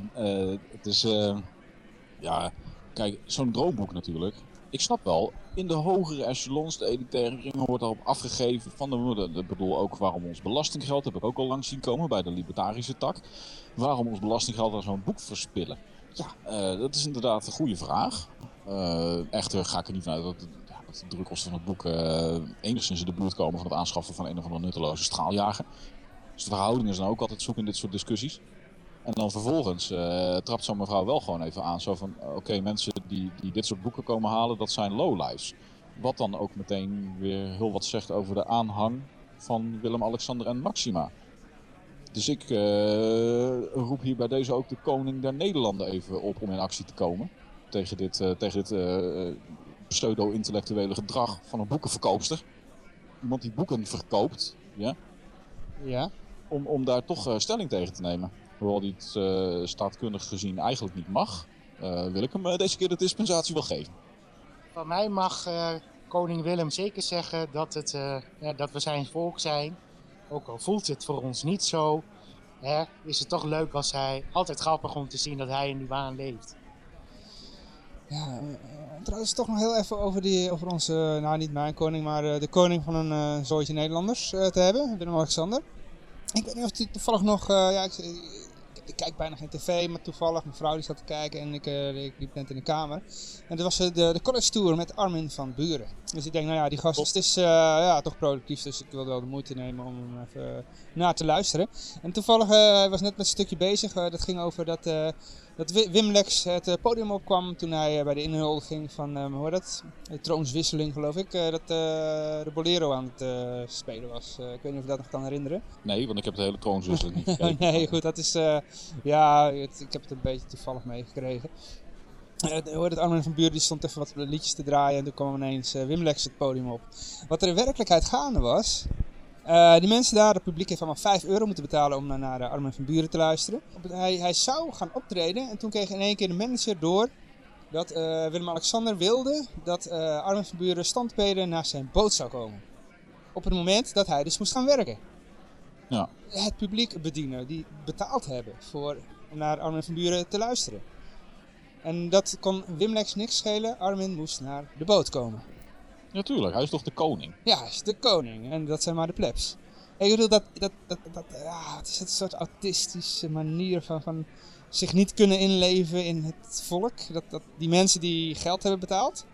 A: het is... ja, kijk, zo'n droomboek natuurlijk. Ik snap wel, in de hogere echelons, de elitaire kringen wordt daarop afgegeven van de, de, ik bedoel ook waarom ons belastinggeld, heb ik ook al lang zien komen bij de libertarische tak. Waarom ons belastinggeld aan zo'n boek verspillen? Ja, eh, dat is inderdaad een goede vraag. Eh, echter ga ik er niet vanuit dat, dat de drukkosten van het boek eh, enigszins in de buurt komen van het aanschaffen van een of andere nutteloze straaljager. Dus de verhoudingen zijn ook altijd zoek in dit soort discussies. En dan vervolgens eh, trapt zo'n mevrouw wel gewoon even aan. Zo van, eh, oké, mensen die, die dit soort boeken komen halen, dat zijn lowlifes. Wat dan ook meteen weer heel wat zegt over de aanhang van Willem-Alexander en Maxima. Dus ik eh, roep hier bij deze ook de koning der Nederlanden even op om in actie te komen. Tegen dit, eh, tegen dit eh, pseudo-intellectuele gedrag van een boekenverkoopster. Iemand die boeken verkoopt, ja,
B: Ja.
A: om, om daar toch stelling tegen te nemen. Hoewel die het staatkundig gezien eigenlijk niet mag, wil ik hem deze keer de dispensatie wel geven.
C: Van mij mag koning Willem zeker zeggen dat, het, ja, dat we zijn volk zijn. Ook al voelt het voor ons niet zo, hè, is het toch leuk als hij... Altijd grappig om te zien dat hij in die waan leeft.
B: Ja, eh, eh, trouwens toch nog heel even over, die, over onze, nou niet mijn koning, maar eh, de koning van een eh zooitje Nederlanders eh, te hebben, Willem-Alexander. Ik weet niet of hij toevallig nog, eh, ja, ik, ik, kijk bijna geen tv, maar toevallig mijn vrouw die zat te kijken en ik, eh, ik liep net in de kamer. En dat was eh, de, de college tour met Armin van Buren. Dus ik denk, nou ja, die gast het is eh, ja, toch productief, dus ik wilde wel de moeite nemen om hem even naar te luisteren. En toevallig, hij was net met een stukje bezig, dat ging over dat... dat Wi- Wim Lex het eh, podium opkwam toen hij eh, bij de inhuldiging van, eh, hoe heet dat? De troonswisseling geloof ik, dat de Bolero aan het spelen was. Ik weet niet of je dat nog kan herinneren.
A: Nee, want ik heb de hele troonswisseling niet gekeken.
B: nee, goed, dat is, ja, het- ik heb het een beetje toevallig meegekregen. Heet het, Armin van Buren die stond even wat liedjes te draaien en toen kwam ineens eh, Wim Lex het podium op. Wat er in werkelijkheid gaande was, eh, die mensen daar, het publiek heeft allemaal 5 euro moeten betalen om naar, eh, Armin van Buren te luisteren. Hij, hij zou gaan optreden en toen kreeg in één keer de manager door dat eh, Willem-Alexander wilde dat eh, Armin van Buren standpeden naar zijn boot zou komen. Op het moment dat hij dus moest gaan werken.
A: Ja.
B: Het publiek bedienen die betaald hebben voor, om naar Armin van Buren te luisteren. En dat kon Wim Lex niks schelen. Armin moest naar de boot komen.
A: Natuurlijk, hij is toch de koning.
B: Ja, is de koning. En dat zijn maar de plebs. Ik bedoel, dat, dat, dat, dat, ja, het is een soort autistische manier van, van zich niet kunnen inleven in het volk. Dat, dat die mensen die geld hebben betaald,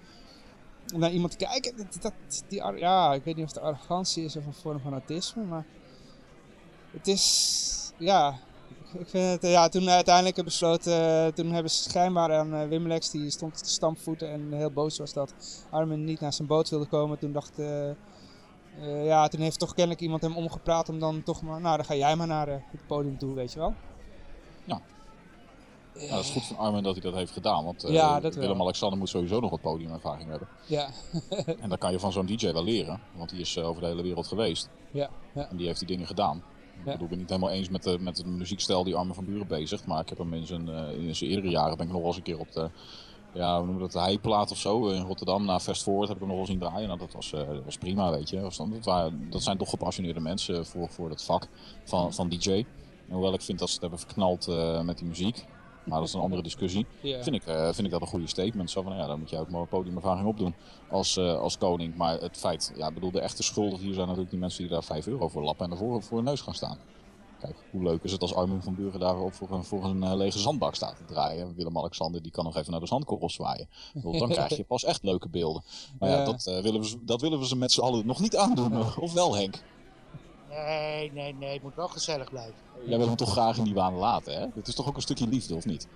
B: om naar iemand te kijken, dat, dat, die, ja, ik weet niet of het arrogantie is of een vorm van autisme, maar het is, ja, ik vind het, eh, ja, toen uiteindelijk besloten, eh, toen hebben ze schijnbaar aan uh, Wim Lex, die stond te stampvoeten en heel boos was dat Armin niet naar zijn boot wilde komen. Toen dacht, eh, eh, ja, toen heeft toch kennelijk iemand hem omgepraat om dan toch maar, nou dan ga jij maar naar eh, het podium toe, weet je wel.
A: Ja. Ja, dat is goed van Armin dat hij dat heeft gedaan. Want eh,
B: Ja.
A: Willem-Alexander moet sowieso nog wat podiumervaring hebben.
B: Ja,
A: En dat kan je van zo'n DJ wel leren. Want die is eh, over de hele wereld geweest.
B: ja, ja.
A: En die heeft die dingen gedaan. Ik bedoel, ik ben niet helemaal eens met de, met de muziekstijl die Armin van Buren bezigt. Maar ik heb hem in zijn, eh, in eerdere jaren ben ik nog wel eens een keer op de, ja, hoe noemen we dat, de heiplaat of zo in Rotterdam. Na Fast Forward heb ik hem nog wel zien draaien. Nou, dat was, eh, was prima, weet je. Dat, dat, zijn toch gepassioneerde mensen voor, voor dat vak van, van DJ. Hoewel ik vind dat ze het hebben verknald eh, met die muziek. Maar dat is een andere discussie.
B: ja.
A: Vind ik, eh, vind ik dat een goede statement. Zo van, ja, dan moet je ook maar een podiumervaring opdoen als, eh, als koning. Maar het feit, ja, bedoel, de echte schuldigen hier zijn natuurlijk die mensen die daar 5 euro voor lappen en ervoor voor hun neus gaan staan. Kijk, hoe leuk is het als Armin van Buren daarop voor een, voor een eh, lege zandbak staat te draaien. Willem-Alexander die kan nog even naar de zandkorrel zwaaien. Dan krijg je pas echt leuke beelden. Maar ja,
B: Ja.
A: dat, willen we, dat willen we ze met z'n allen nog niet aandoen. Of wel, Henk?
C: Nee, nee, nee, het moet wel gezellig blijven.
A: Jij wil hem toch graag in die waan laten, hè? Dit is toch ook een stukje liefde, of niet?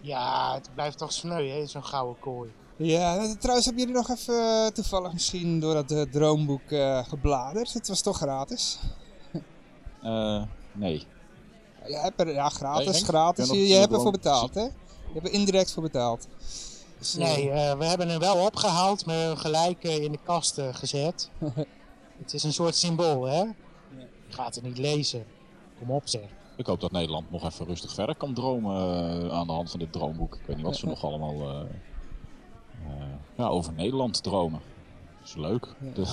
C: Ja, het blijft toch sneu, hè, zo'n gouden kooi.
B: Ja, eh, trouwens hebben jullie nog even eh, toevallig misschien door dat eh, droomboek eh, gebladerd? Het was toch gratis?
A: Eh, nee.
B: Ja, heb er, ja gratis,
A: Nee,
B: gratis. Je,
A: je
B: hebt ervoor betaald, hè? Je hebt er indirect voor betaald. Dus,
C: Nee, eh, we hebben hem wel opgehaald, maar hem gelijk in de kast gezet. het is een soort symbool, hè? Gaat het niet lezen. Kom op, zeg.
A: Ik hoop dat Nederland nog even rustig verder kan dromen eh, aan de hand van dit droomboek. Ik weet niet wat ze nog allemaal eh, eh, ja, over Nederland dromen. Dat is leuk.
B: Ja.
A: De,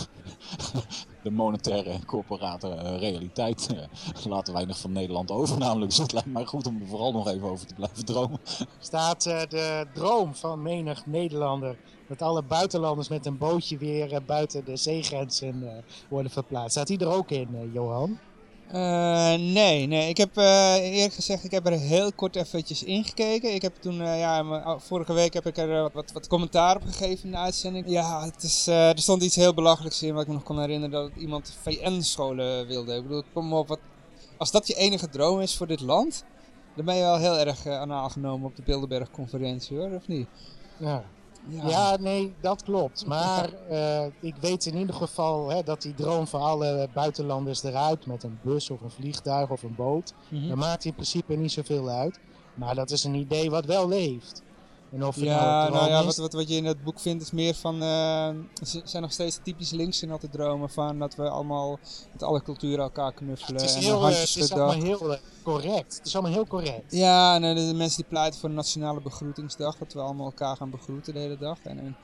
A: de monetaire en corporate eh, realiteit eh, laten weinig van Nederland over namelijk. Dus het lijkt mij goed om er vooral nog even over te blijven dromen.
C: Staat eh, de droom van menig Nederlander dat alle buitenlanders met een bootje weer buiten de zeegrenzen worden verplaatst. Staat die er ook in, Johan?
B: Eh, nee, nee. Ik heb eh, eerlijk gezegd, ik heb er heel kort eventjes ingekeken. Ik heb toen, eh, ja, oh, vorige week heb ik er wat, wat commentaar op gegeven in de uitzending. Ja, het is, er stond iets heel belachelijks in wat ik me nog kon herinneren, dat iemand VN-scholen wilde. Ik bedoel, kom op, wat, als dat je enige droom is voor dit land, dan ben je wel heel erg uh, anaal genomen op de Bilderberg-conferentie, hoor, of niet?
C: Ja. Ja, nee, dat klopt. Maar eh, ik weet in ieder geval hè, dat die droom voor alle buitenlanders eruit met een bus of een vliegtuig of een boot.
B: Mhm.
C: Dat maakt in principe niet zoveel uit. Maar dat is een idee wat wel leeft. En of het
B: Ja,
C: nou,
B: nou ja, wat, wat, wat je in het boek vindt is meer van... eh, ze zijn nog steeds typisch links in altijd dromen van dat we allemaal met alle culturen elkaar knuffelen
C: het is,
B: en
C: heel, eh, het is allemaal heel eh, correct. Het is allemaal heel correct.
B: Ja, en de, de mensen die pleiten voor een nationale begroetingsdag, dat we allemaal elkaar gaan begroeten de hele dag. En, en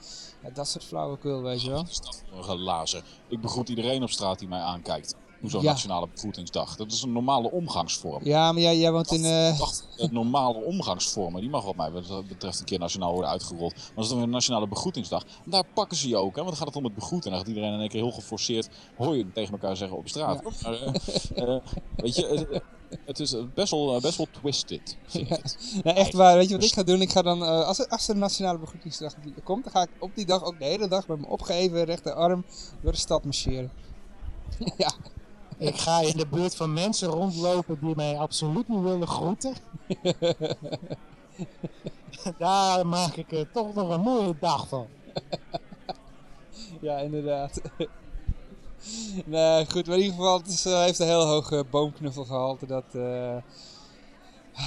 B: ja, dat soort flauwekul, weet je wel.
A: Wat is dat voor een glazen? Ik begroet iedereen op straat die mij aankijkt. Hoezo
B: Ja.
A: nationale begroetingsdag? Dat is een normale omgangsvorm.
B: Ja, maar jij, jij woont in...
A: het normale omgangsvormen, die mag wat mij betreft een keer nationaal worden uitgerold. Maar dat is dan een nationale begroetingsdag. En daar pakken ze je ook, hè, want dan gaat het om het begroeten. En dan gaat iedereen in één keer heel geforceerd hooi tegen elkaar zeggen op straat. Maar, eh, eh, weet je, het, is best wel, best wel twisted, het.
B: nou, echt waar, weet je wat ik ga doen? Ik ga dan, als, er, als er een nationale begroetingsdag komt, dan ga ik op die dag ook de hele dag met mijn opgeheven rechterarm door de stad marcheren. ja,
C: Ik ga in de buurt van mensen rondlopen die mij absoluut niet willen groeten. Daar maak ik er toch nog een mooie dag van.
B: ja inderdaad. nee, goed, maar in ieder geval, het is, eh, heeft een heel hoog eh, boomknuffelgehalte, dat, eh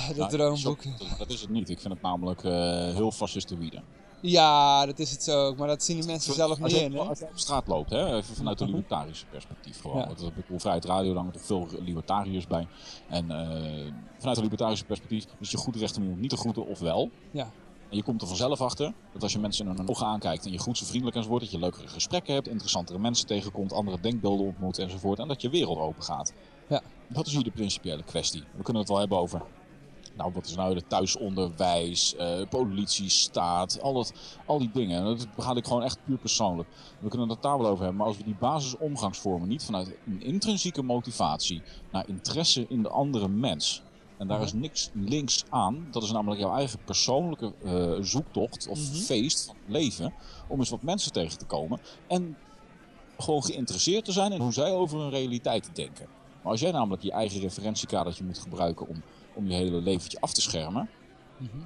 B: dat
A: Nou,
B: droomboek.
A: dat is het niet. Ik vind het namelijk eh, heel fascistoïde.
B: Ja, dat is het zo ook, maar dat zien die mensen zelf niet in,
A: als je op straat loopt, hè, even vanuit een libertarische perspectief gewoon.
B: Ja.
A: Want ik bedoel, Vrijheid Radio, daar hangen toch veel libertariërs bij. En eh, vanuit een libertarische perspectief is je goed recht om niet te groeten, of wel.
B: Ja.
A: En je komt er vanzelf achter dat als je mensen in hun ogen aankijkt en je groet ze vriendelijk enzovoort, dat je leukere gesprekken hebt, interessantere mensen tegenkomt, andere denkbeelden ontmoet enzovoort. En dat je wereld open gaat.
B: Ja.
A: Dat is hier de principiële kwestie. We kunnen het wel hebben over nou, wat is nou het thuisonderwijs, eh, politie, staat, al, dat, al die dingen. Dat gaat ik gewoon echt puur persoonlijk. We kunnen het daar wel over hebben, maar als we die basisomgangsvormen niet vanuit een intrinsieke motivatie naar interesse in de andere mens. En daar is niks links aan. Dat is namelijk jouw eigen persoonlijke eh, zoektocht of
B: Mhm.
A: feest van leven. Om eens wat mensen tegen te komen. En gewoon geïnteresseerd te zijn in hoe zij over hun realiteit denken. Maar als jij namelijk je eigen referentiekadertje moet gebruiken om om je hele leventje af te schermen.
B: Mhm.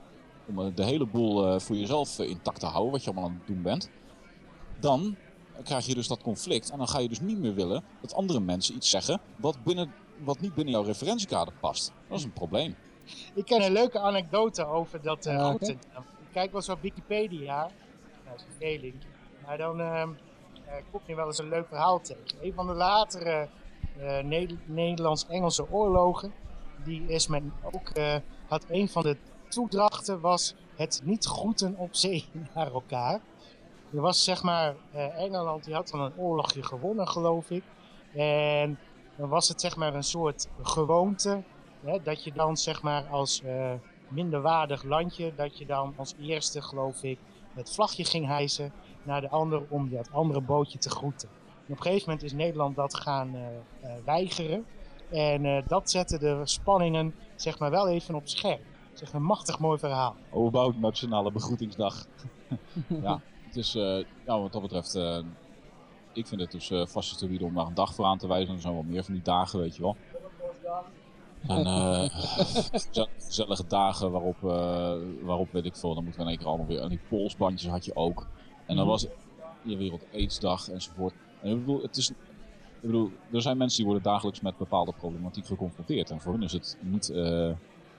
A: Om eh, de hele boel eh, voor jezelf eh, intact te houden, wat je allemaal aan het doen bent. Dan krijg je dus dat conflict. En dan ga je dus niet meer willen dat andere mensen iets zeggen wat, binnen, wat niet binnen jouw referentiekader past. Dat is een probleem.
C: Ik ken een leuke anekdote over dat uh,
B: Ja, oké.
C: Rotterdam. Ik kijk wel eens op Wikipedia. Nou, dat is een. Maar dan ehm, eh, kom je wel eens een leuk verhaal tegen. Een van de latere eh, Ne- Nederlands-Engelse oorlogen. Die is men ook, eh, had een van de toedrachten was het niet groeten op zee naar elkaar. Er was zeg maar, eh, Engeland die had dan een oorlogje gewonnen geloof ik. En dan was het zeg maar een soort gewoonte Hè, dat je dan zeg maar als eh, minderwaardig landje, dat je dan als eerste geloof ik het vlagje ging hijsen naar de ander om dat andere bootje te groeten. En op een gegeven moment is Nederland dat gaan eh, eh, weigeren. En eh, dat zette de spanningen zeg maar wel even op scherp. Echt een machtig mooi verhaal.
A: Overbouwd Nationale Begroetingsdag. ja, het is, eh, ja, wat dat betreft, eh, ik vind het dus vast te bieden om daar een dag voor aan te wijzen. Er zijn wel meer van die dagen, weet je wel. En geze- gezellige dagen waarop, waarop, weet ik veel, dan moeten we in één keer allemaal weer... En die polsbandjes had je ook. En dan
B: Mhm.
A: was je Wereld Aidsdag enzovoort. En ik bedoel, het is... Ik bedoel, er zijn mensen die worden dagelijks met bepaalde problematiek geconfronteerd. En voor hun is het niet eh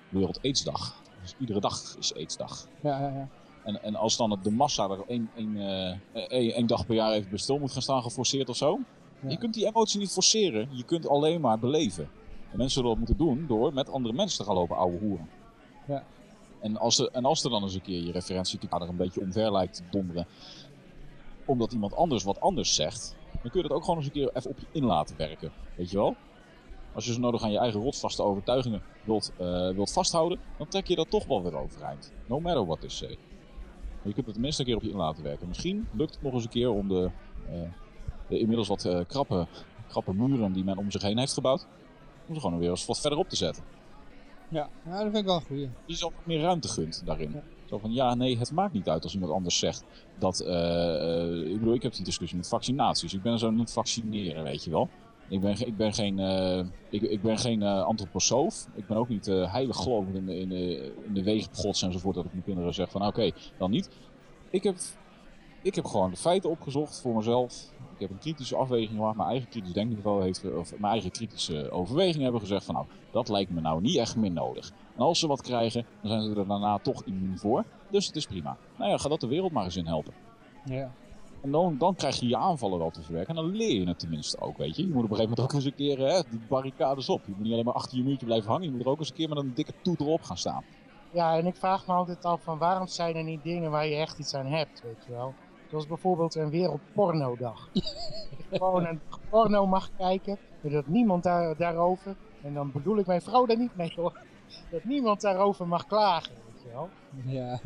A: Wereld Aidsdag. Dus iedere dag is Aidsdag.
B: Ja, ja, ja.
A: En, en als dan de massa er één, één, eh, één, één dag per jaar even bij stil moet gaan staan, geforceerd of zo.
B: Ja.
A: Je kunt die emotie niet forceren, je kunt alleen maar beleven. En mensen zullen dat moeten doen door met andere mensen te gaan lopen ouwe hoeren.
B: Ja.
A: En als, er, en als er dan eens een keer je referentiekader een beetje omver lijkt te donderen, omdat iemand anders wat anders zegt, dan kun je dat ook gewoon eens een keer even op je in laten werken. Weet je wel? Als je zo nodig aan je eigen rotsvaste overtuigingen wilt, eh, wilt vasthouden, dan trek je dat toch wel weer overeind. No matter what is say. Maar je kunt het tenminste een keer op je in laten werken. Misschien lukt het nog eens een keer om de, eh, de inmiddels wat eh, krappe, krappe muren die men om zich heen heeft gebouwd, om ze gewoon weer eens wat verder op te zetten.
B: Ja, ja, dat vind ik wel een goeie.
A: Die is ook meer ruimte gunt daarin.
B: Ja.
A: Zo van, ja, nee, het maakt niet uit als iemand anders zegt dat... eh, eh, ik bedoel, ik heb die discussie met vaccinaties. Ik ben zo niet vaccineren, weet je wel. Ik ben, ik ben geen, eh, ik, ik ben geen eh, antroposoof. Ik ben ook niet heilig gelovend in in, in de wegen gods enzovoort. Dat ik mijn kinderen zeg van, oké, dan niet. Ik heb, ik heb gewoon de feiten opgezocht voor mezelf. Ik heb een kritische afweging gemaakt. Mijn eigen kritisch denkniveau heeft, of mijn eigen kritische overweging hebben gezegd van, nou, dat lijkt me nou niet echt meer nodig. En als ze wat krijgen, dan zijn ze er daarna toch immuun voor. Dus het is prima. Nou ja, ga dat de wereld maar eens in helpen.
B: Ja.
A: En dan, dan krijg je je aanvallen wel te verwerken. En dan leer je het tenminste ook, weet je. Je moet op een gegeven moment ook eens een keer hè, die barricades op. Je moet niet alleen maar achter je muurtje blijven hangen. Je moet er ook eens een keer met een dikke toet erop gaan staan.
C: Ja, en ik vraag me altijd af van waarom zijn er niet dingen waar je echt iets aan hebt, weet je wel. Zoals bijvoorbeeld een wereldpornodag. gewoon een porno mag kijken, maar dat niemand daar, daarover, en dan bedoel ik mijn vrouw daar niet mee hoor, dat niemand daarover mag klagen, weet je wel.
B: Ja.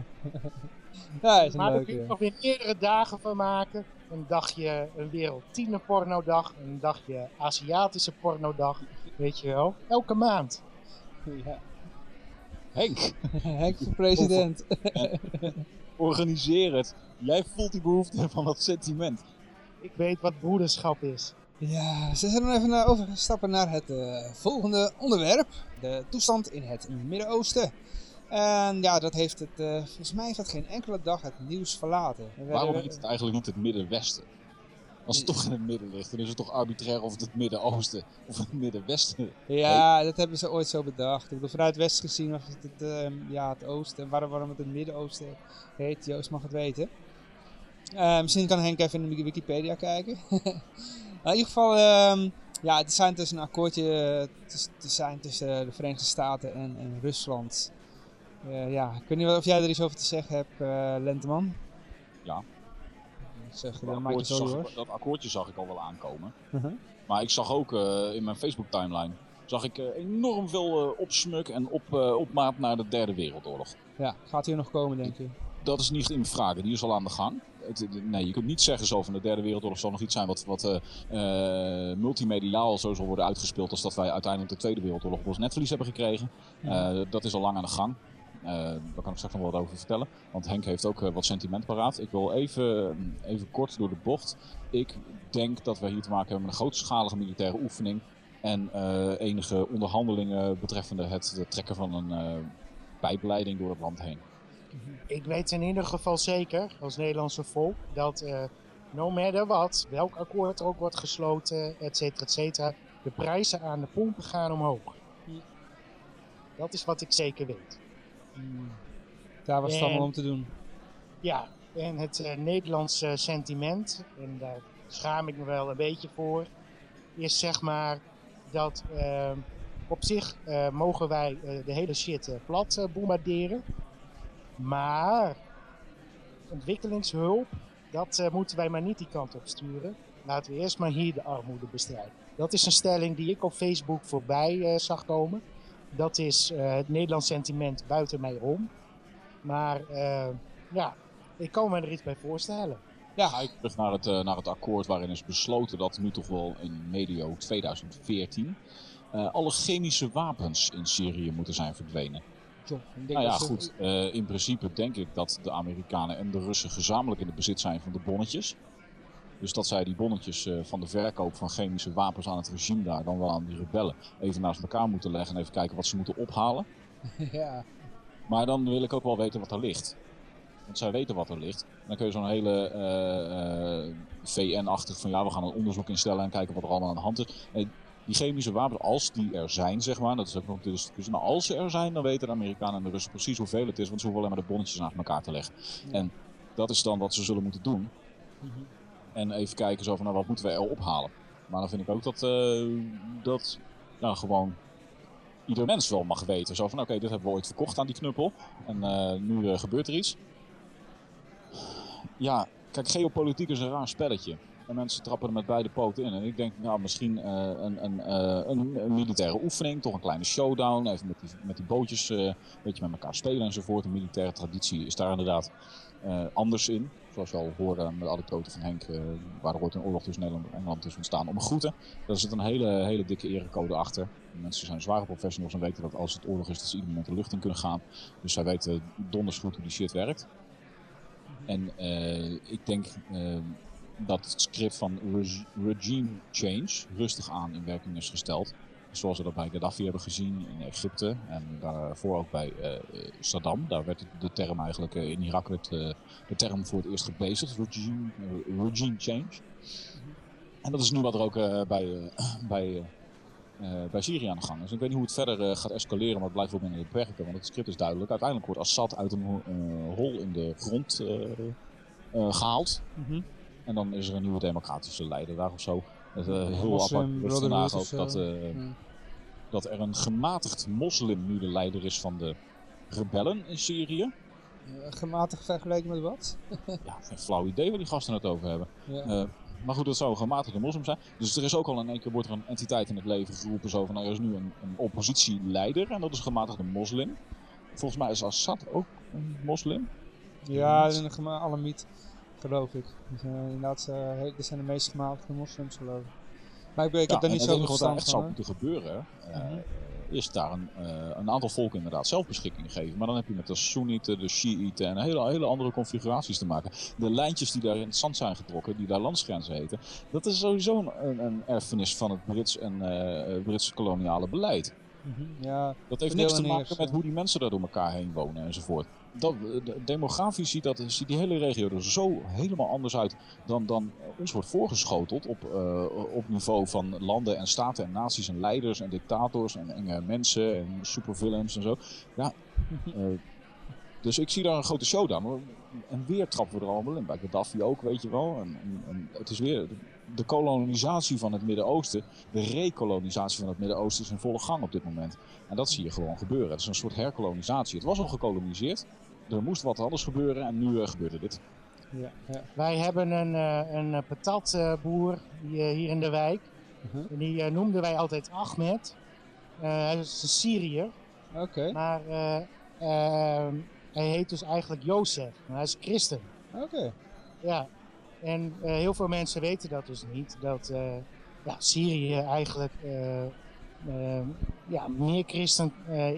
B: ja, is een
C: Maar daar kun je nog weer meerdere dagen van maken. Een dagje een wereldtiende pornodag, een dagje Aziatische pornodag, weet je wel. Elke maand.
B: Ja.
A: Henk,
B: Henk voor president.
A: Organiseer het. Jij voelt die behoefte van dat sentiment.
C: Ik weet wat broederschap is.
B: Ja, ze zijn dan even naar- overgestappen naar het eh, volgende onderwerp. De toestand in het Midden-Oosten. En ja, dat heeft het, eh, volgens mij heeft het geen enkele dag het nieuws verlaten. Er
A: Waarom heet het eigenlijk niet het Middenwesten? Als het toch in het midden ligt, dan is het toch arbitrair of het het Midden-Oosten of het Middenwesten
B: Ja, dat hebben ze ooit zo bedacht. Ik bedoel, vanuit West gezien was het het, ehm, ja, het oosten. Waarom, waarom het het Midden-Oosten heet, Joost mag het weten. Eh, misschien kan Henk even in de Wikipedia kijken. Nou, in ieder geval, ehm, ja, het zijn dus een akkoordje te zijn tussen de Verenigde Staten en, en Rusland. Eh, ja, ik weet niet of jij er iets over te zeggen hebt, eh, Lenteman.
A: Ja.
B: Zeg,
A: Dat
B: de
A: akkoordje, zag ik, dat akkoordje zag ik al wel aankomen.
B: Mhm.
A: Maar ik zag ook eh, in mijn Facebook timeline zag ik, eh, enorm veel eh, opsmuk en op, eh, opmaat naar de derde wereldoorlog.
B: Ja, gaat hier nog komen, denk ik.
A: Dat is niet in vragen, die is al aan de gang. Het, nee, je kunt niet zeggen zo van de derde wereldoorlog zal nog iets zijn wat, wat eh, eh, multimediaal zo zal worden uitgespeeld als dat wij uiteindelijk de tweede wereldoorlog op ons netvlies hebben gekregen.
B: Ja.
A: Eh, dat is al lang aan de gang. Eh, daar kan ik straks nog wat over vertellen. Want Henk heeft ook eh, wat sentiment paraat. Ik wil even, even kort door de bocht. Ik denk dat we hier te maken hebben met een grootschalige militaire oefening. En eh, enige onderhandelingen betreffende het, trekken van een eh, pijpleiding door het land heen.
C: Ik weet in ieder geval zeker, als Nederlandse volk, dat eh no matter what, welk akkoord er ook wordt gesloten, et cetera, et cetera, de prijzen aan de pompen gaan omhoog. Dat is wat ik zeker weet.
B: Daar was het allemaal om te doen.
C: Ja, en het eh, Nederlandse sentiment, en daar schaam ik me wel een beetje voor, is zeg maar dat eh, op zich eh, mogen wij de hele shit plat bombarderen. Maar ontwikkelingshulp, dat moeten wij maar niet die kant op sturen. Laten we eerst maar hier de armoede bestrijden. Dat is een stelling die ik op Facebook voorbij zag komen. Dat is eh, het Nederlands sentiment buiten mij om. Maar eh, ja, ik kan me er iets bij voorstellen.
A: Ga ik terug naar het, eh, naar het akkoord waarin is besloten dat nu toch wel in medio 2014 eh, alle chemische wapens in Syrië moeten zijn verdwenen.
B: John, ik denk
A: Nou ja,
B: dat ze-
A: goed. in principe denk ik dat de Amerikanen en de Russen gezamenlijk in het bezit zijn van de bonnetjes. Dus dat zij die bonnetjes eh, van de verkoop van chemische wapens aan het regime daar, dan wel aan die rebellen, even naast elkaar moeten leggen en even kijken wat ze moeten ophalen.
B: ja.
A: Maar dan wil ik ook wel weten wat er ligt. Want zij weten wat er ligt. Dan kun je zo'n hele eh, eh, VN-achtig van ja, we gaan een onderzoek instellen en kijken wat er allemaal aan de hand is. Eh, die chemische wapens, als die er zijn, zeg maar, dat is ook nog de discussie. Nou, als ze er zijn, dan weten de Amerikanen en de Russen precies hoeveel het is, want ze hoeven alleen maar de bonnetjes naast elkaar te leggen. En dat is dan wat ze zullen moeten doen. En even kijken zo van, nou, wat moeten we er ophalen? Maar dan vind ik ook dat, eh, dat nou, gewoon ieder mens wel mag weten. Zo van, oké, dit hebben we ooit verkocht aan die knuppel. En eh, nu eh, gebeurt er iets. Ja, kijk, geopolitiek is een raar spelletje. En mensen trappen er met beide poten in. En ik denk, nou, misschien een, een, een, militaire oefening, toch een kleine showdown. Even met die, met die bootjes een beetje met elkaar spelen enzovoort. De militaire traditie is daar inderdaad anders in. Zoals je al hoorde met de anekdote van Henk, eh, waar er ooit een oorlog tussen Nederland en Engeland is ontstaan om groeten. Daar zit een hele, hele dikke erecode achter. Mensen zijn zware professionals en weten dat als het oorlog is, dat ze ieder moment de lucht in kunnen gaan. Dus zij weten donders goed hoe die shit werkt. En eh, ik denk eh, dat het script van reg- regime change rustig aan in werking is gesteld. Zoals we dat bij Gaddafi hebben gezien in Egypte en daarvoor ook bij eh, Saddam. Daar werd de term eigenlijk, eh, in Irak werd eh, de term voor het eerst gebezigd, regime, regime change. En dat is nu wat er ook bij, bij, bij Syrië aan de gang is. Ik weet niet hoe het verder gaat escaleren, maar het blijft wel binnen de beperken. Want het script is duidelijk. Uiteindelijk wordt Assad uit een ho- hol in de grond eh, eh, gehaald.
B: Mhm.
A: En dan is er een nieuwe democratische leider daar of zo. Het, eh, heel apart vandaag ook dat, eh, dat er een gematigd moslim nu de leider is van de rebellen in Syrië.
B: Gematigd vergeleken met wat?
A: Ja, geen flauw idee waar die gasten het over hebben.
B: Ja.
A: Eh, maar goed, dat zou een gematigde moslim zijn. Dus er is ook al in één keer wordt er een entiteit in het leven geroepen. Zo van, nou, er is nu een, een oppositieleider en dat is een gematigde moslim. Volgens mij is Assad ook een moslim.
B: Ja, een Alamiet, geloof ik. Dus, eh, inderdaad, dit zijn de meest gematigde moslims, geloof ik. Maar ik, ik
A: Ja,
B: heb daar niet zo
A: enige wat echt zou moeten gebeuren, eh,
B: Mhm.
A: is daar een, eh, een aantal volken inderdaad zelfbeschikking geven. Maar dan heb je met de Soenieten, de Shiiten en hele, hele andere configuraties te maken. De lijntjes die daar in het zand zijn getrokken, die daar landsgrenzen heten, dat is sowieso een, een, erfenis van het Brits en Britse koloniale beleid.
B: Mhm, Ja,
A: Dat heeft niks te
B: en
A: maken met hoe die mensen daar door elkaar heen wonen enzovoort. Dat, de- demografisch ziet, dat, ziet die hele regio er zo helemaal anders uit dan, dan ons wordt voorgeschoteld op, eh, op niveau van landen en staten en naties en leiders en dictators en enge mensen en supervillains en zo. Ja, eh, dus ik zie daar een grote showdown. En weer trappen we er allemaal in. Bij Gaddafi ook, weet je wel. En, en, en het is weer de, kolonisatie van het Midden-Oosten, de rekolonisatie van het Midden-Oosten is in volle gang op dit moment. En dat zie je gewoon gebeuren. Het is een soort herkolonisatie. Het was al gekoloniseerd. Er moest wat anders gebeuren en nu eh, gebeurde dit.
B: ja, ja.
C: Wij hebben een, eh, een eh, patatboer hier, hier in de wijk.
B: Mhm.
C: En die noemden wij altijd Ahmed. Eh, hij is een Syriër.
B: Oké,
C: Maar eh, ehm, hij heet dus eigenlijk Jozef. Maar hij is christen.
B: oké.
C: Ja. En eh, heel veel mensen weten dat dus niet. Dat eh, ja, Syrië eigenlijk eh, ja, meer christen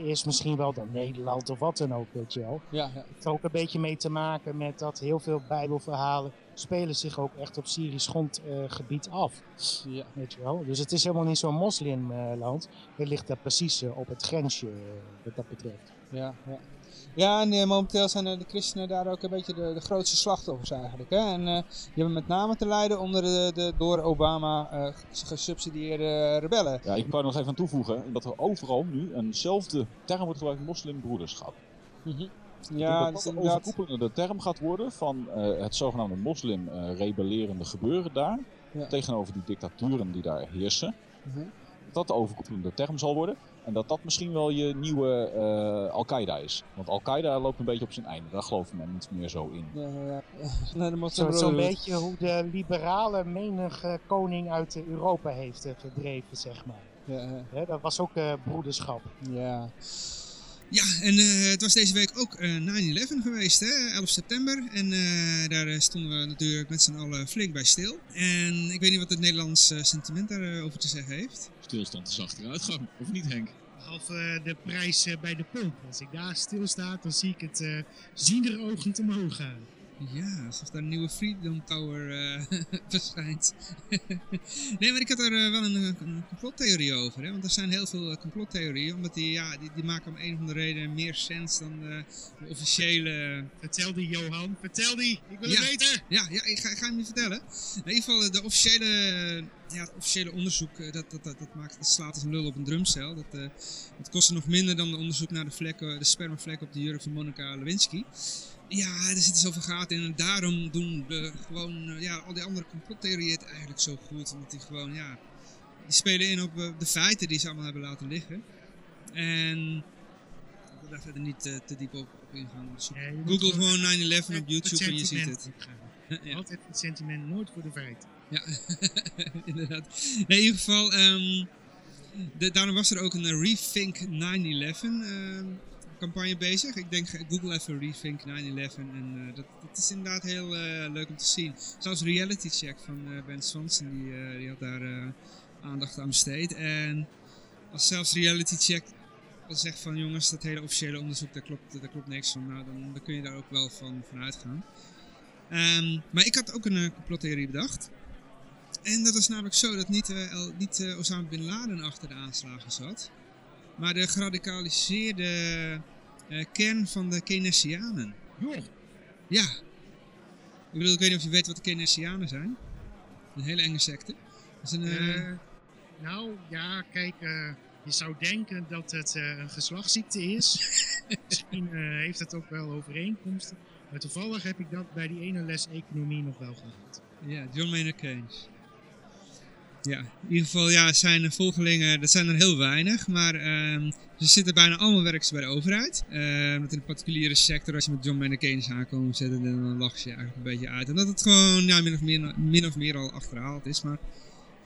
C: is misschien wel dan Nederland of wat dan ook, weet je wel.
B: Ja, ja.
C: Het heeft ook een beetje mee te maken met dat heel veel bijbelverhalen spelen zich ook echt op Syrisch grondgebied af.
B: ja.
C: Weet je wel? Dus het is helemaal niet zo'n moslimland. Het ligt daar precies eh, op het grensje eh, wat dat betreft.
B: Ja, ja. ja en eh, momenteel zijn de christenen daar ook een beetje de, de grootste slachtoffers eigenlijk. Hè? En eh, die hebben met name te lijden onder de, de door Obama eh, gesubsidieerde rebellen.
A: Ja, ik wou er nog even aan toevoegen dat er overal nu eenzelfde term wordt gebruikt, moslimbroederschap.
B: Ja,
A: dat
B: dat inderdaad...
A: overkoepelende term gaat worden van eh, het zogenaamde moslim-rebellerende gebeuren daar,
B: Ja.
A: tegenover die dictaturen die daar heersen.
B: Mhm.
A: Dat dat de overkoepelende term zal worden. En dat dat misschien wel je nieuwe eh, Al-Qaeda is. Want Al-Qaeda loopt een beetje op zijn einde. Daar gelooft men niet meer zo in.
B: Ja, ja. Nee,
C: Zo- Zo'n
B: Brotherhood.
C: beetje hoe de liberale menige koning uit Europa heeft gedreven, zeg maar.
B: Ja, ja.
C: Hè, dat was ook eh, broederschap.
B: ja.
F: Ja, en eh, het was deze week ook eh 9-11 geweest, hè? 11 september. En eh, daar eh, stonden we natuurlijk met z'n allen flink bij stil. En ik weet niet wat het Nederlands eh, sentiment daarover te zeggen heeft.
A: Stilstand is achteruitgang, of niet Henk?
G: Behalve eh, de prijs eh, bij de pomp. Als ik daar stilsta, dan zie ik het uh, zienerogend omhoog gaan.
F: Ja, alsof daar een nieuwe Freedom Tower eh, verschijnt. nee, maar ik had er eh, wel een, een complottheorie over. Hè? Want er zijn heel veel eh, complottheorieën. Omdat die, ja, die, die maken om een of andere reden meer sens dan de, de officiële...
G: Vertel die, Johan. Vertel die. Ik wil
F: Ja.
G: het weten.
F: Ja, ja ik, ga, ik ga hem niet vertellen. In ieder geval, de officiële, ja, het officiële onderzoek, dat, dat, dat, dat, maakt, dat slaat als een lul op een drumcel. Dat, dat kostte nog minder dan de onderzoek naar de, vlekken, de spermavlek op de jurk van Monica Lewinsky. Ja, er zitten zoveel gaten in en daarom doen de, gewoon, eh, ja, al die andere complottheorieën het eigenlijk zo goed. Omdat die gewoon, ja, die spelen in op eh, de feiten die ze allemaal hebben laten liggen. En ik wil daar verder niet eh, te diep op, op ingaan. Dus
G: Ja,
F: Google
G: gewoon
F: gewoon 9-11 op YouTube en je ziet het. Ja.
G: Altijd het sentiment, nooit voor de feiten.
F: Ja, inderdaad. Nee, in ieder geval, ehm, de, daarom was er ook een Rethink 9-11 ehm, campagne bezig. Ik denk, eh, google even Rethink 9-11 en eh, dat, dat is inderdaad heel eh, leuk om te zien. Zelfs Reality Check van Ben Swanson, die, die had daar aandacht aan besteed. En als zelfs Reality Check al zegt van jongens, dat hele officiële onderzoek, daar klopt, daar klopt niks van. Nou, dan, dan kun je daar ook wel van, van uitgaan. Ehm, maar ik had ook een complottheorie bedacht. En dat was namelijk zo dat niet, El- niet Osama Bin Laden achter de aanslagen zat. Maar de geradicaliseerde kern van de Keynesianen.
G: Joh,
F: Ja. Ik bedoel, ik weet niet of je weet wat de Keynesianen zijn. Een hele enge secte. Dat is een, eh,
G: eh, nou ja, kijk, eh, je zou denken dat het eh, een geslachtsziekte is. Misschien eh, heeft het ook wel overeenkomsten. Maar toevallig heb ik dat bij die ene les economie nog wel gehad.
F: Ja, John Maynard Keynes. Ja, in ieder geval, ja, zijn volgelingen, dat zijn er heel weinig, maar ehm, ze zitten bijna allemaal werken ze bij de overheid. Ehm dat in de particuliere sector, als je met John Keynes aankomt zetten, dan lach je eigenlijk een beetje uit. Omdat het gewoon ja, min, of meer, min of meer al achterhaald is, maar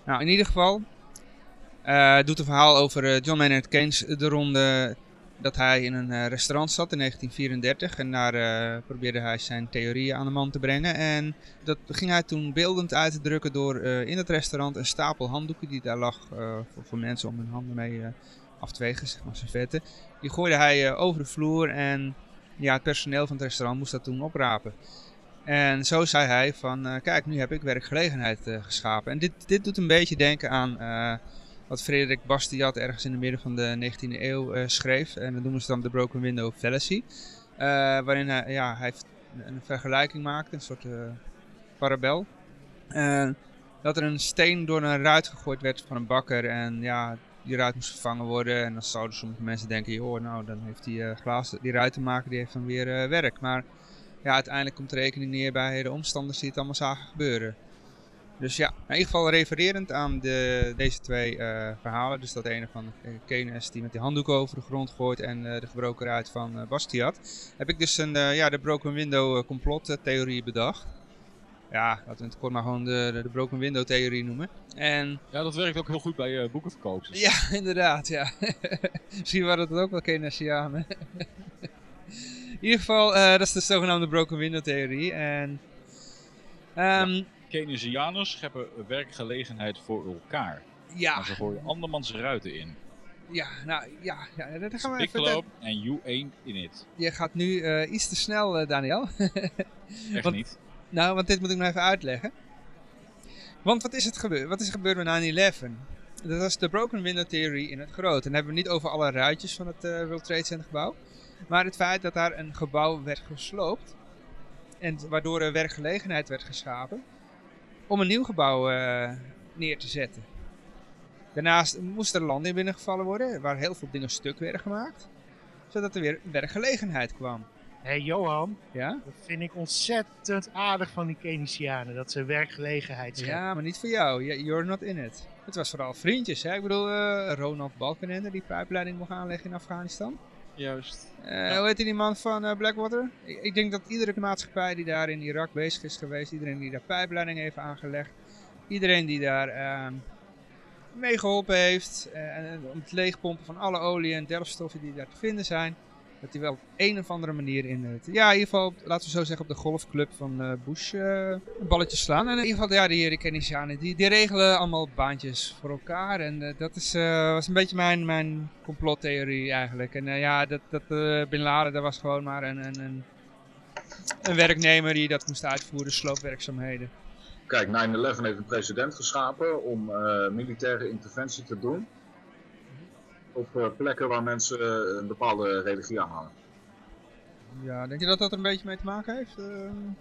B: Nou, in ieder geval eh, doet een verhaal over eh, John Maynard Keynes de ronde dat hij in een eh, restaurant zat in 1934 en daar eh, probeerde hij zijn theorieën aan de man te brengen. En dat ging hij toen beeldend uit te drukken door eh, in het restaurant een stapel handdoeken die daar lag voor, mensen om hun handen mee af te wegen, zeg maar servetten. Die gooide hij over de vloer en ja, het personeel van het restaurant moest dat toen oprapen. En zo zei hij van, kijk, nu heb ik werkgelegenheid geschapen. En dit, dit doet een beetje denken aan wat Frederik Bastiat ergens in het midden van de 19e eeuw eh, schreef. En dat noemen ze dan de Broken Window Fallacy. Eh, waarin hij, ja, hij een, vergelijking maakt, een soort eh, parabel. Dat er een steen door een ruit gegooid werd van een bakker en ja, die ruit moest vervangen worden. En dan zouden sommige mensen denken, joh, nou dan heeft die, glazen, die ruitenmaker die heeft dan weer werk. Maar ja, uiteindelijk komt de rekening neer bij de omstanders die het allemaal zagen gebeuren. Dus ja, in ieder geval refererend aan de, deze twee eh, verhalen. Dus dat ene van eh, Keynes die met die handdoek over de grond gooit en eh, de gebroken ruit van eh, Bastiat. Heb ik dus een, ja, de Broken Window complot theorie bedacht. Ja, laten we het kort maar gewoon de, de, Broken Window theorie noemen. En
A: Ja, dat werkt ook heel goed bij boekenverkopers.
B: ja, inderdaad, ja. Misschien waren het ook wel Keynesianen. In ieder geval, dat is de zogenaamde Broken Window theorie. En, ehm,
A: Keynesianers scheppen werkgelegenheid voor elkaar.
B: ja.
A: Maar ze gooien andermans ruiten in.
B: Ja, nou ja, ja dat gaan we
H: Big
B: even...
H: And you ain't in it.
B: Je gaat nu eh, iets te snel, eh, Daniel.
H: Echt
B: Want-
H: niet.
B: nou, want dit moet ik nog even uitleggen. Want wat is, het gebeurd? wat is er gebeurd met 9-11? Dat was de broken window theory in het groot. En dan hebben we niet over alle ruitjes van het eh, World Trade Center gebouw. Maar het feit dat daar een gebouw werd gesloopt. En waardoor er werkgelegenheid werd geschapen. Om een nieuw gebouw eh, neer te zetten. Daarnaast moest er land in binnengevallen worden. Waar heel veel dingen stuk werden gemaakt. Zodat er weer werkgelegenheid kwam.
C: Hé hey, Johan,
B: Ja?
C: dat vind ik ontzettend aardig van die Keynesianen. Dat ze werkgelegenheid scheppen.
B: Ja, maar niet voor jou. You're not in it. Het was vooral vriendjes, hè. Ik bedoel, eh, Ronald Balkenende die pijpleiding mocht aanleggen in Afghanistan.
H: Juist.
B: Eh, Hoe heet die man van eh, Blackwater? Ik, ik denk dat iedere maatschappij die daar in Irak bezig is geweest, iedereen die daar pijpleiding heeft aangelegd, iedereen die daar ehm meegeholpen heeft eh, en om het leegpompen van alle olie en delfstoffen die daar te vinden zijn, dat die wel op een of andere manier in het, ja in ieder geval, laten we zo zeggen, op de golfclub van eh, Bush eh, een balletje slaan. En in ieder geval, ja, die, Keynesianen, die, die regelen allemaal baantjes voor elkaar en eh, dat is, was een beetje mijn, mijn complottheorie eigenlijk. En ja, dat, dat Bin Laden, dat was gewoon maar een, een, een, een werknemer die dat moest uitvoeren, sloopwerkzaamheden.
A: Kijk, 9-11 heeft een precedent geschapen om militaire interventie te doen op eh, plekken waar mensen eh, een bepaalde religie aanhangen.
B: Ja, denk je dat dat er een beetje mee te maken heeft? Eh,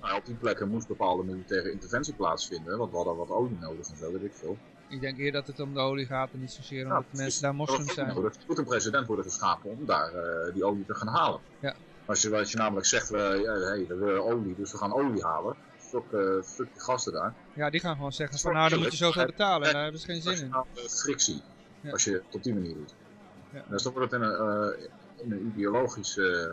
A: Nou, op die plekken moest bepaalde militaire interventie plaatsvinden, want we hadden wat olie nodig en zo, weet ik veel.
B: ik denk eerder dat het om de olie gaat en niet zozeer omdat
A: Ja,
B: mensen daar moslims zijn.
A: Er moet een precedent worden geschapen om daar die olie te gaan halen.
B: Ja.
A: Als, je, als je namelijk zegt, we, ja, hey, we willen olie, dus we gaan olie halen. Fuck, fuck die gasten daar.
B: Ja, die gaan gewoon zeggen van nou, dan moet je zoveel betalen en daar hebben ze geen zin in.
A: Frictie,
B: Ja.
A: als je het op die manier doet.
B: Ja.
A: Dus dan wordt het in een, eh, in ideologisch eh,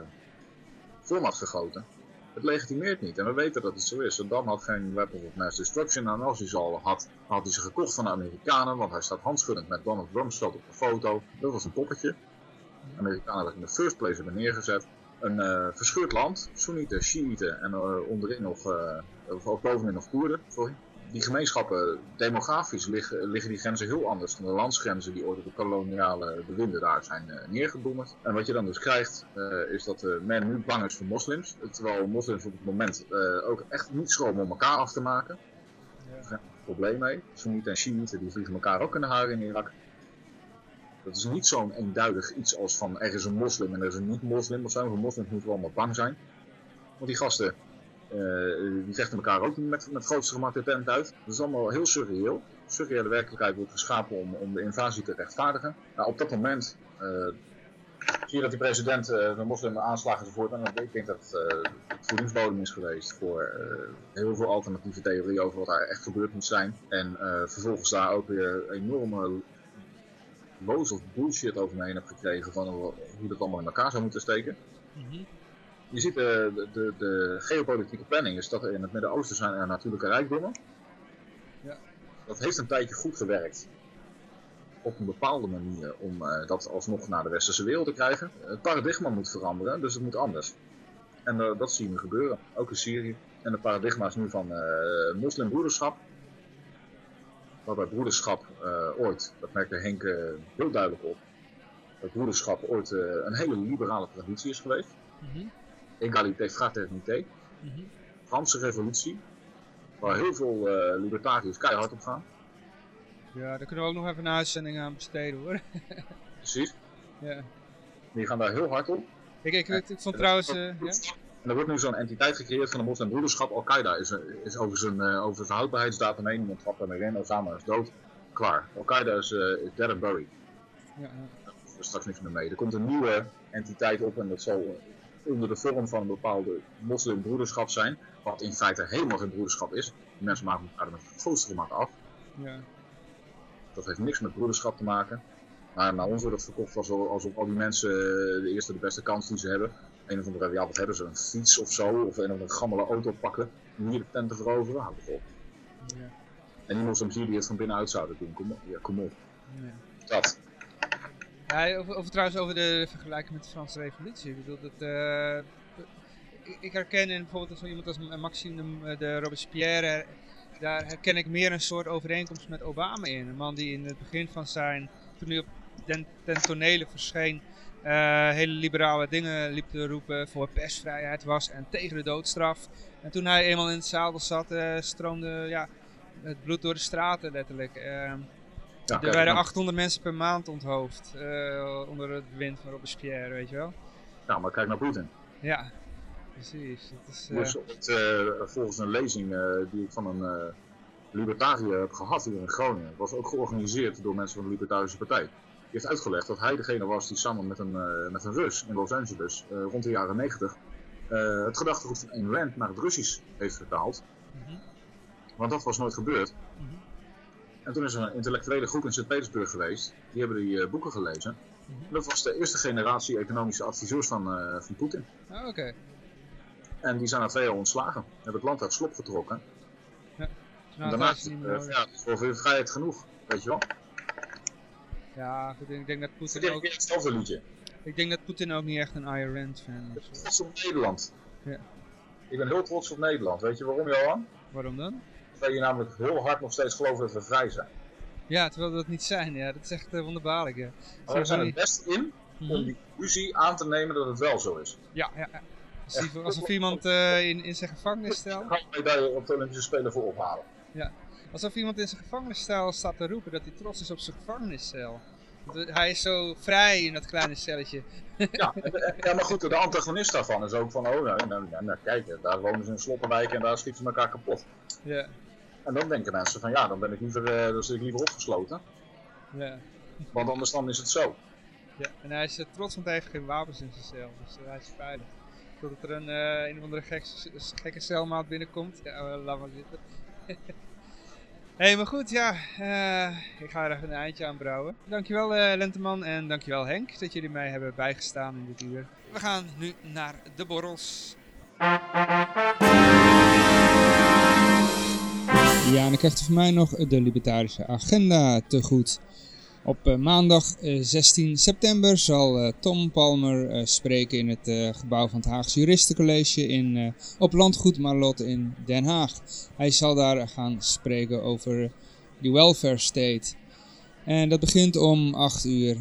A: format gegoten. Het legitimeert niet en we weten dat het zo is. Saddam had geen weapons of mass destruction en als hij ze al had, had hij ze gekocht van de Amerikanen, want hij staat handschuddend met Donald Rumsfeld op de foto. Dat was een poppetje. De Amerikanen hebben in de first place hebben neergezet. Een eh, verscheurd land, Soenieten, Shiiten en onderin nog, of of bovenin nog Koerden, sorry. Die gemeenschappen, demografisch liggen, liggen die grenzen heel anders dan de landsgrenzen die ooit door de koloniale bewinden daar zijn neergedonderd. En wat je dan dus krijgt, eh, is dat eh, men nu bang is voor moslims. Terwijl moslims op het moment ook echt niet schromen om elkaar af te maken. Daar is geen probleem mee. Soenieten en Shiiten die vliegen elkaar ook in de haren in Irak. Dat is niet zo'n eenduidig iets als van er is een moslim en er is een niet-moslim of zo. Voor moslims moeten we allemaal bang zijn. Want die gasten, eh, die vechten elkaar ook met, met grootste gemak de tent uit. Dat is allemaal heel surreëel. Surreële werkelijkheid wordt geschapen om, om de invasie te rechtvaardigen. Nou, op dat moment eh, zie je dat die president eh, de moslim aanslagen enzovoort. En ik denk dat het voedingsbodem is geweest voor heel veel alternatieve theorieën over wat daar echt gebeurd moet zijn. En vervolgens daar ook weer enorme loos of bullshit over me heen heb gekregen van hoe dat allemaal in elkaar zou moeten steken. Je ziet eh, de, de, de geopolitieke planning is dat er in het Midden-Oosten zijn er natuurlijke rijkdommen.
B: Ja.
A: Dat heeft een tijdje goed gewerkt. Op een bepaalde manier om eh, dat alsnog naar de westerse wereld te krijgen. Het paradigma moet veranderen, dus het moet anders. En eh, dat zie je nu gebeuren, ook in Syrië. En het paradigma is nu van eh moslimbroederschap. Waarbij broederschap ooit, dat merkte Henk heel duidelijk op, dat broederschap ooit een hele liberale traditie is geweest.
B: Mhm,
A: Egalité, fraternité.
B: mhm.
A: Franse revolutie, waar heel veel eh, libertariërs keihard op gaan.
B: Ja, daar kunnen we ook nog even een uitzending aan besteden hoor.
A: Precies.
B: ja.
A: Die gaan daar heel hard op.
B: ik, ik, ik, ik vond trouwens, eh, ja?
A: En er wordt nu zo'n entiteit gecreëerd van de moslimbroederschap. Al-Qaeda is, is over, zijn, eh, over zijn houdbaarheidsdatum heen. Iemand trapt daarmee in. Osama is dood. Klaar. Al-Qaeda is, eh, is dead and buried.
B: Ja, ja.
A: Daar is straks niks meer mee. Er komt een nieuwe entiteit op en dat zal onder de vorm van een bepaalde moslimbroederschap zijn. Wat in feite helemaal geen broederschap is. Die mensen maken elkaar met het grootste gemak af.
B: ja.
A: Dat heeft niks met broederschap te maken. Maar naar ons wordt het verkocht alsof, alsof al die mensen eh, de eerste de beste kans die ze hebben. Een of andere, ja wat hebben ze, een fiets of zo, of een of andere gammele auto pakken. Om hier de tent te veroveren, op.
B: ja.
A: En die moslims hier die het van binnenuit zouden doen, kom op. Ja, kom op.
B: ja.
A: Dat.
B: Ja, over, trouwens over de vergelijking met de Franse revolutie. Ik bedoel, dat, eh, ik, herken in bijvoorbeeld zo iemand als Maxime de, de Robespierre, eh, daar herken ik meer een soort overeenkomst met Obama in. Een man die in het begin van zijn, toen hij op ten, ten tonele verscheen. eh, hele liberale dingen liep te roepen voor persvrijheid was en tegen de doodstraf. En toen hij eenmaal in het zadel zat, eh, stroomde ja, het bloed door de straten letterlijk.
A: Ja,
B: er werden
A: nou-
B: 800 mensen per maand onthoofd eh, onder het bewind van Robespierre, weet je wel.
A: Ja, maar kijk naar Poetin.
B: Ja, precies. Het is, eh,
A: Dus het, eh, volgens een lezing die ik van een libertariër heb gehad hier in Groningen, was ook georganiseerd door mensen van de Libertarische Partij. Die heeft uitgelegd dat hij degene was die samen met een, met een Rus in Los Angeles rond de jaren 90 eh, het gedachtegoed van Ayn Rand naar het Russisch heeft vertaald.
B: mhm,
A: Want dat was nooit gebeurd.
B: mhm,
A: En toen is er een intellectuele groep in Sint-Petersburg geweest. Die hebben die eh, boeken gelezen. En dat was de eerste generatie economische adviseurs van, eh, van Poetin.
B: Ah, Oké.
A: En die zijn na twee jaar ontslagen. Hebben het land uit slop getrokken.
B: Nou,
A: daarna
B: is
A: het,
B: meer
A: eh, ja, het is voor veel vrijheid genoeg. Weet je wel?
B: Ja, goed, ik denk dat Poetin ook,
A: weer hetzelfde liedje.
B: ik denk dat Poetin ook niet echt een Ayn Rand fan
A: Ik
B: is.
A: ben trots op Nederland.
B: Ja.
A: Ik ben heel trots op Nederland. Weet je waarom, Johan?
B: Waarom dan?
A: Omdat je namelijk heel hard nog steeds gelooft dat we vrij zijn.
B: Ja, terwijl we dat niet zijn. Ja, dat is echt uh, wonderbaarlijk. Ja.
A: Maar we zijn
B: die-
A: best in
B: Mhm.
A: om die illusie aan te nemen dat het wel zo is.
B: Ja, ja, ja. Alsof,
A: Echt.
B: alsof iemand eh, in, in zijn gevangeniscel...
A: Ga je medaille op de Olympische Spelen voor ophalen.
B: Alsof iemand in zijn gevangeniscel staat te roepen dat hij trots is op zijn gevangeniscel. Want Hij is zo vrij in dat kleine celletje.
A: Ja, ja, maar goed, de antagonist daarvan is ook van, oh, nou, nou, nou, nou, kijk, daar wonen ze in sloppenwijk en daar schieten ze elkaar kapot.
B: Ja,
A: En dan denken mensen van, ja, dan ben ik liever, eh, dan zit ik liever opgesloten,
B: ja.
A: want anders dan is het zo.
B: ja. En hij is eh, trots, want hij heeft geen wapens in zijn cel. Dus eh, hij is veilig. Totdat er een, eh, een of andere gek, gekke celmaat binnenkomt. Ja, laat maar zitten. Hé, hey, maar goed, ja. ik ga er even een eindje aan brouwen. Dankjewel eh Lenteman en dankjewel Henk dat jullie mij hebben bijgestaan in dit uur. We gaan nu naar de borrels. Ja, en dan krijgt u van mij nog de libertarische agenda te goed. Op eh, maandag eh, 16 september zal eh, Tom Palmer eh, spreken in het eh, gebouw van het Haagse Juristencollege in, eh, op Landgoed Marlot in Den Haag. Hij zal daar gaan spreken over de welfare state. En dat begint om 8 uur.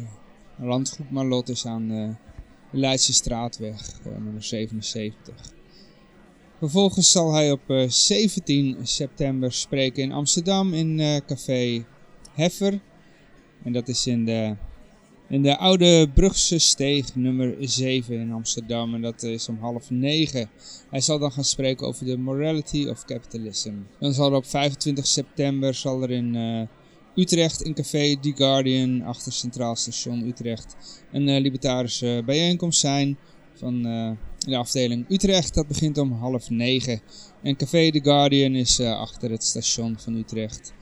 B: Landgoed Marlot is aan eh, de Leidse Straatweg, eh, nummer 77. Vervolgens zal hij op eh, 17 september spreken in Amsterdam in eh, café Heffer. En dat is in de, in de oude Brugse steeg nummer 7 in Amsterdam. En dat is om half 9. Hij zal dan gaan spreken over de morality of capitalism. Dan zal er op 25 september zal er in eh, Utrecht in café The Guardian achter Centraal Station Utrecht een eh, libertarische bijeenkomst zijn van eh, de afdeling Utrecht. Dat begint om half 9. En café The Guardian is eh, achter het station van Utrecht.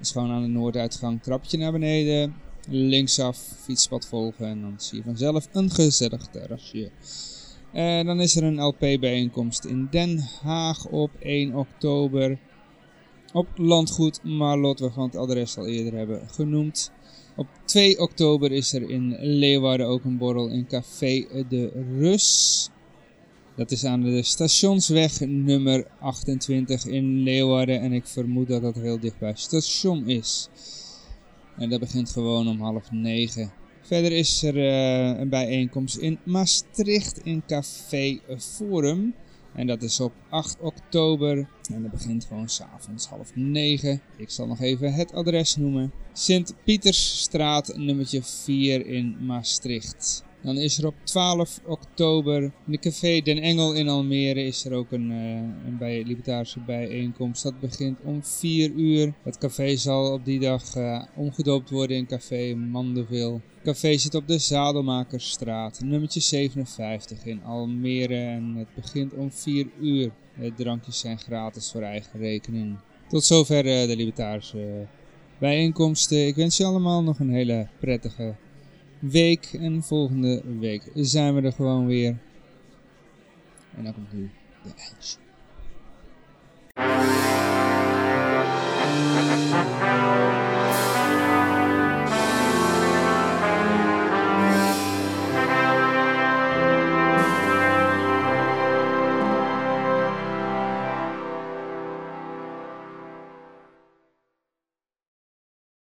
B: Is gewoon aan de noorduitgang. Trapje naar beneden. Linksaf, fietspad volgen. En dan zie je vanzelf een gezellig terrasje. En dan is er een LP-bijeenkomst in Den Haag op 1 oktober. Op landgoed Marlot, waarvan het adres al eerder hebben genoemd. Op 2 oktober is er in Leeuwarden ook een borrel in Café de Rus. Dat is aan de stationsweg nummer 28 in Leeuwarden. En ik vermoed dat dat heel dicht bij het station is. En dat begint gewoon om half negen. Verder is er eh, een bijeenkomst in Maastricht in Café Forum. En dat is op 8 oktober. En dat begint gewoon s'avonds half negen. Ik zal nog even het adres noemen. Sint-Pietersstraat nummertje 4 in Maastricht. Dan is er op 12 oktober in de Café Den Engel in Almere is er ook een, eh, een bij, libertarische bijeenkomst. Dat begint om 4 uur. Het café zal op die dag eh, omgedoopt worden in Café Mandeville. Het café zit op de Zadelmakersstraat, nummertje 57 in Almere. En het begint om 4 uur. De drankjes zijn gratis voor eigen rekening. Tot zover eh, de libertarische bijeenkomsten. Ik wens je allemaal nog een hele prettige week. En volgende week zijn we er gewoon weer. En dan komt nu de eindje.